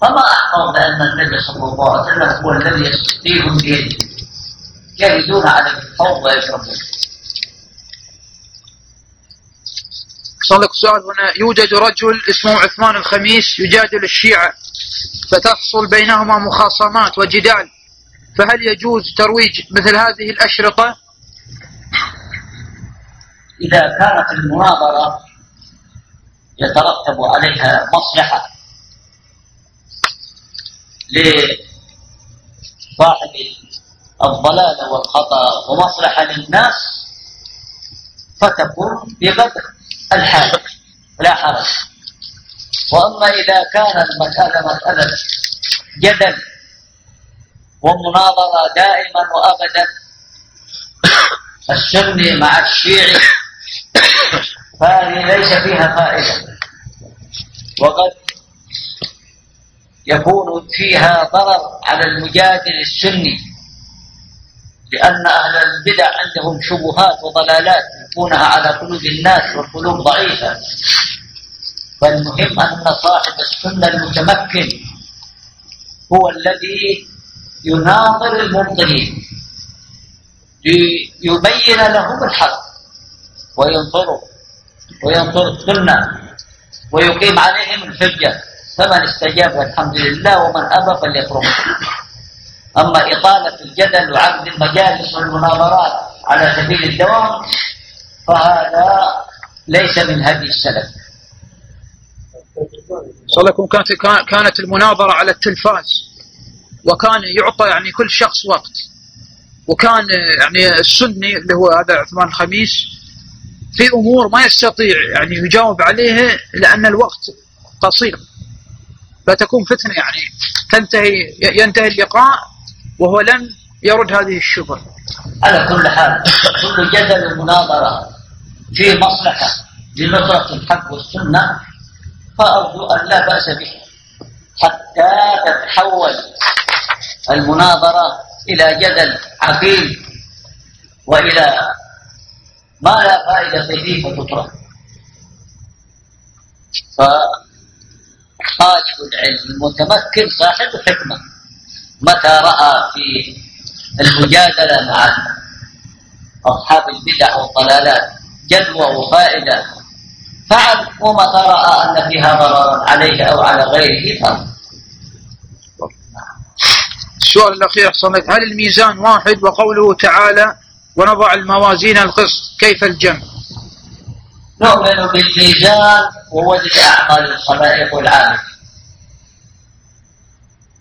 فما أحفظ بأن النبي صلى الله عليه وسلم هو الذي يستطيع بيده يردون على الحوض ويشربون. صلك سؤال هنا. يوجد رجل اسمه عثمان الخميس يجادل الشيعة فتحصل بينهما مخاصمات وجدال. فهل يجوز ترويج مثل هذه الأشرطة؟ إذا كانت المناظرة يترتب عليها مصلحة لصاحب الضلال والخطأ ومصلحة للناس فتكون بقدر الحال لا حرج. وأما إذا كان المسألة مسألة جدل ومناظرة دائما وأبدا. السني مع الشيعي فهذه ليس فيها فائدة. وقد يكون فيها ضرر على المجادل السني لأن أهل البدع عندهم شبهات وضلالات يكونها على قلوب الناس والقلوب ضعيفة. فالمهم أن صاحب السنة المتمكن هو الذي يناظر المبطلين ليبين لهم الحق. وينصره. وينصر السنة ويقيم عليهم الحجة. فمن استجاب الحمد لله ومن أبى فليتركه أما إطالة الجدل وعقد المجالس والمناظرات على سبيل الدوام فهذا ليس من هدي السلف. صلى كانت كانت المناظرة على التلفاز. وكان يعطى يعني كل شخص وقت. وكان يعني السني اللي هو هذا عثمان الخميس في أمور ما يستطيع يعني يجاوب عليها لأن الوقت قصير. فتكون فتنة يعني تنتهي ينتهي اللقاء وهو لم يرد هذه الشبهة. على كل حال كل جدل ومناظرة في مصلحة لنصرة الحق والسنة فأرجو أن لا بأس به. حتى تتحول المناظرة إلى جدل عقيم وإلى ما لا فائدة فيه فتترك فطالب العلم المتمكن صاحب حكمة متى رأى في المجادلة مع أصحاب البدع والضلالات جدوى وفائدة فعل ومتى رأى أن فيها ضررا عليه أو على غيره فعل السؤال الأخير صمت هل الميزان واحد؟ وقوله تعالى ونضع الموازين القسط كيف الجمع؟ نؤمن بالميزان ووزن أعمال الخلائق والعالم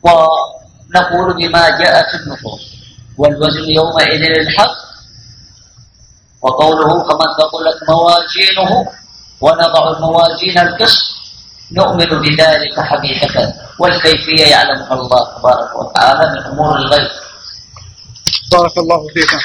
ونقول بما جاء في النصوص والوزن يومئذ الحق وقوله فمن ثقلت موازينه ونضع الموازين القسط نؤمن بذلك حقيقة. والكيفية يعلمها الله تبارك وتعالى من أمور الغيب. بارك الله فيكم.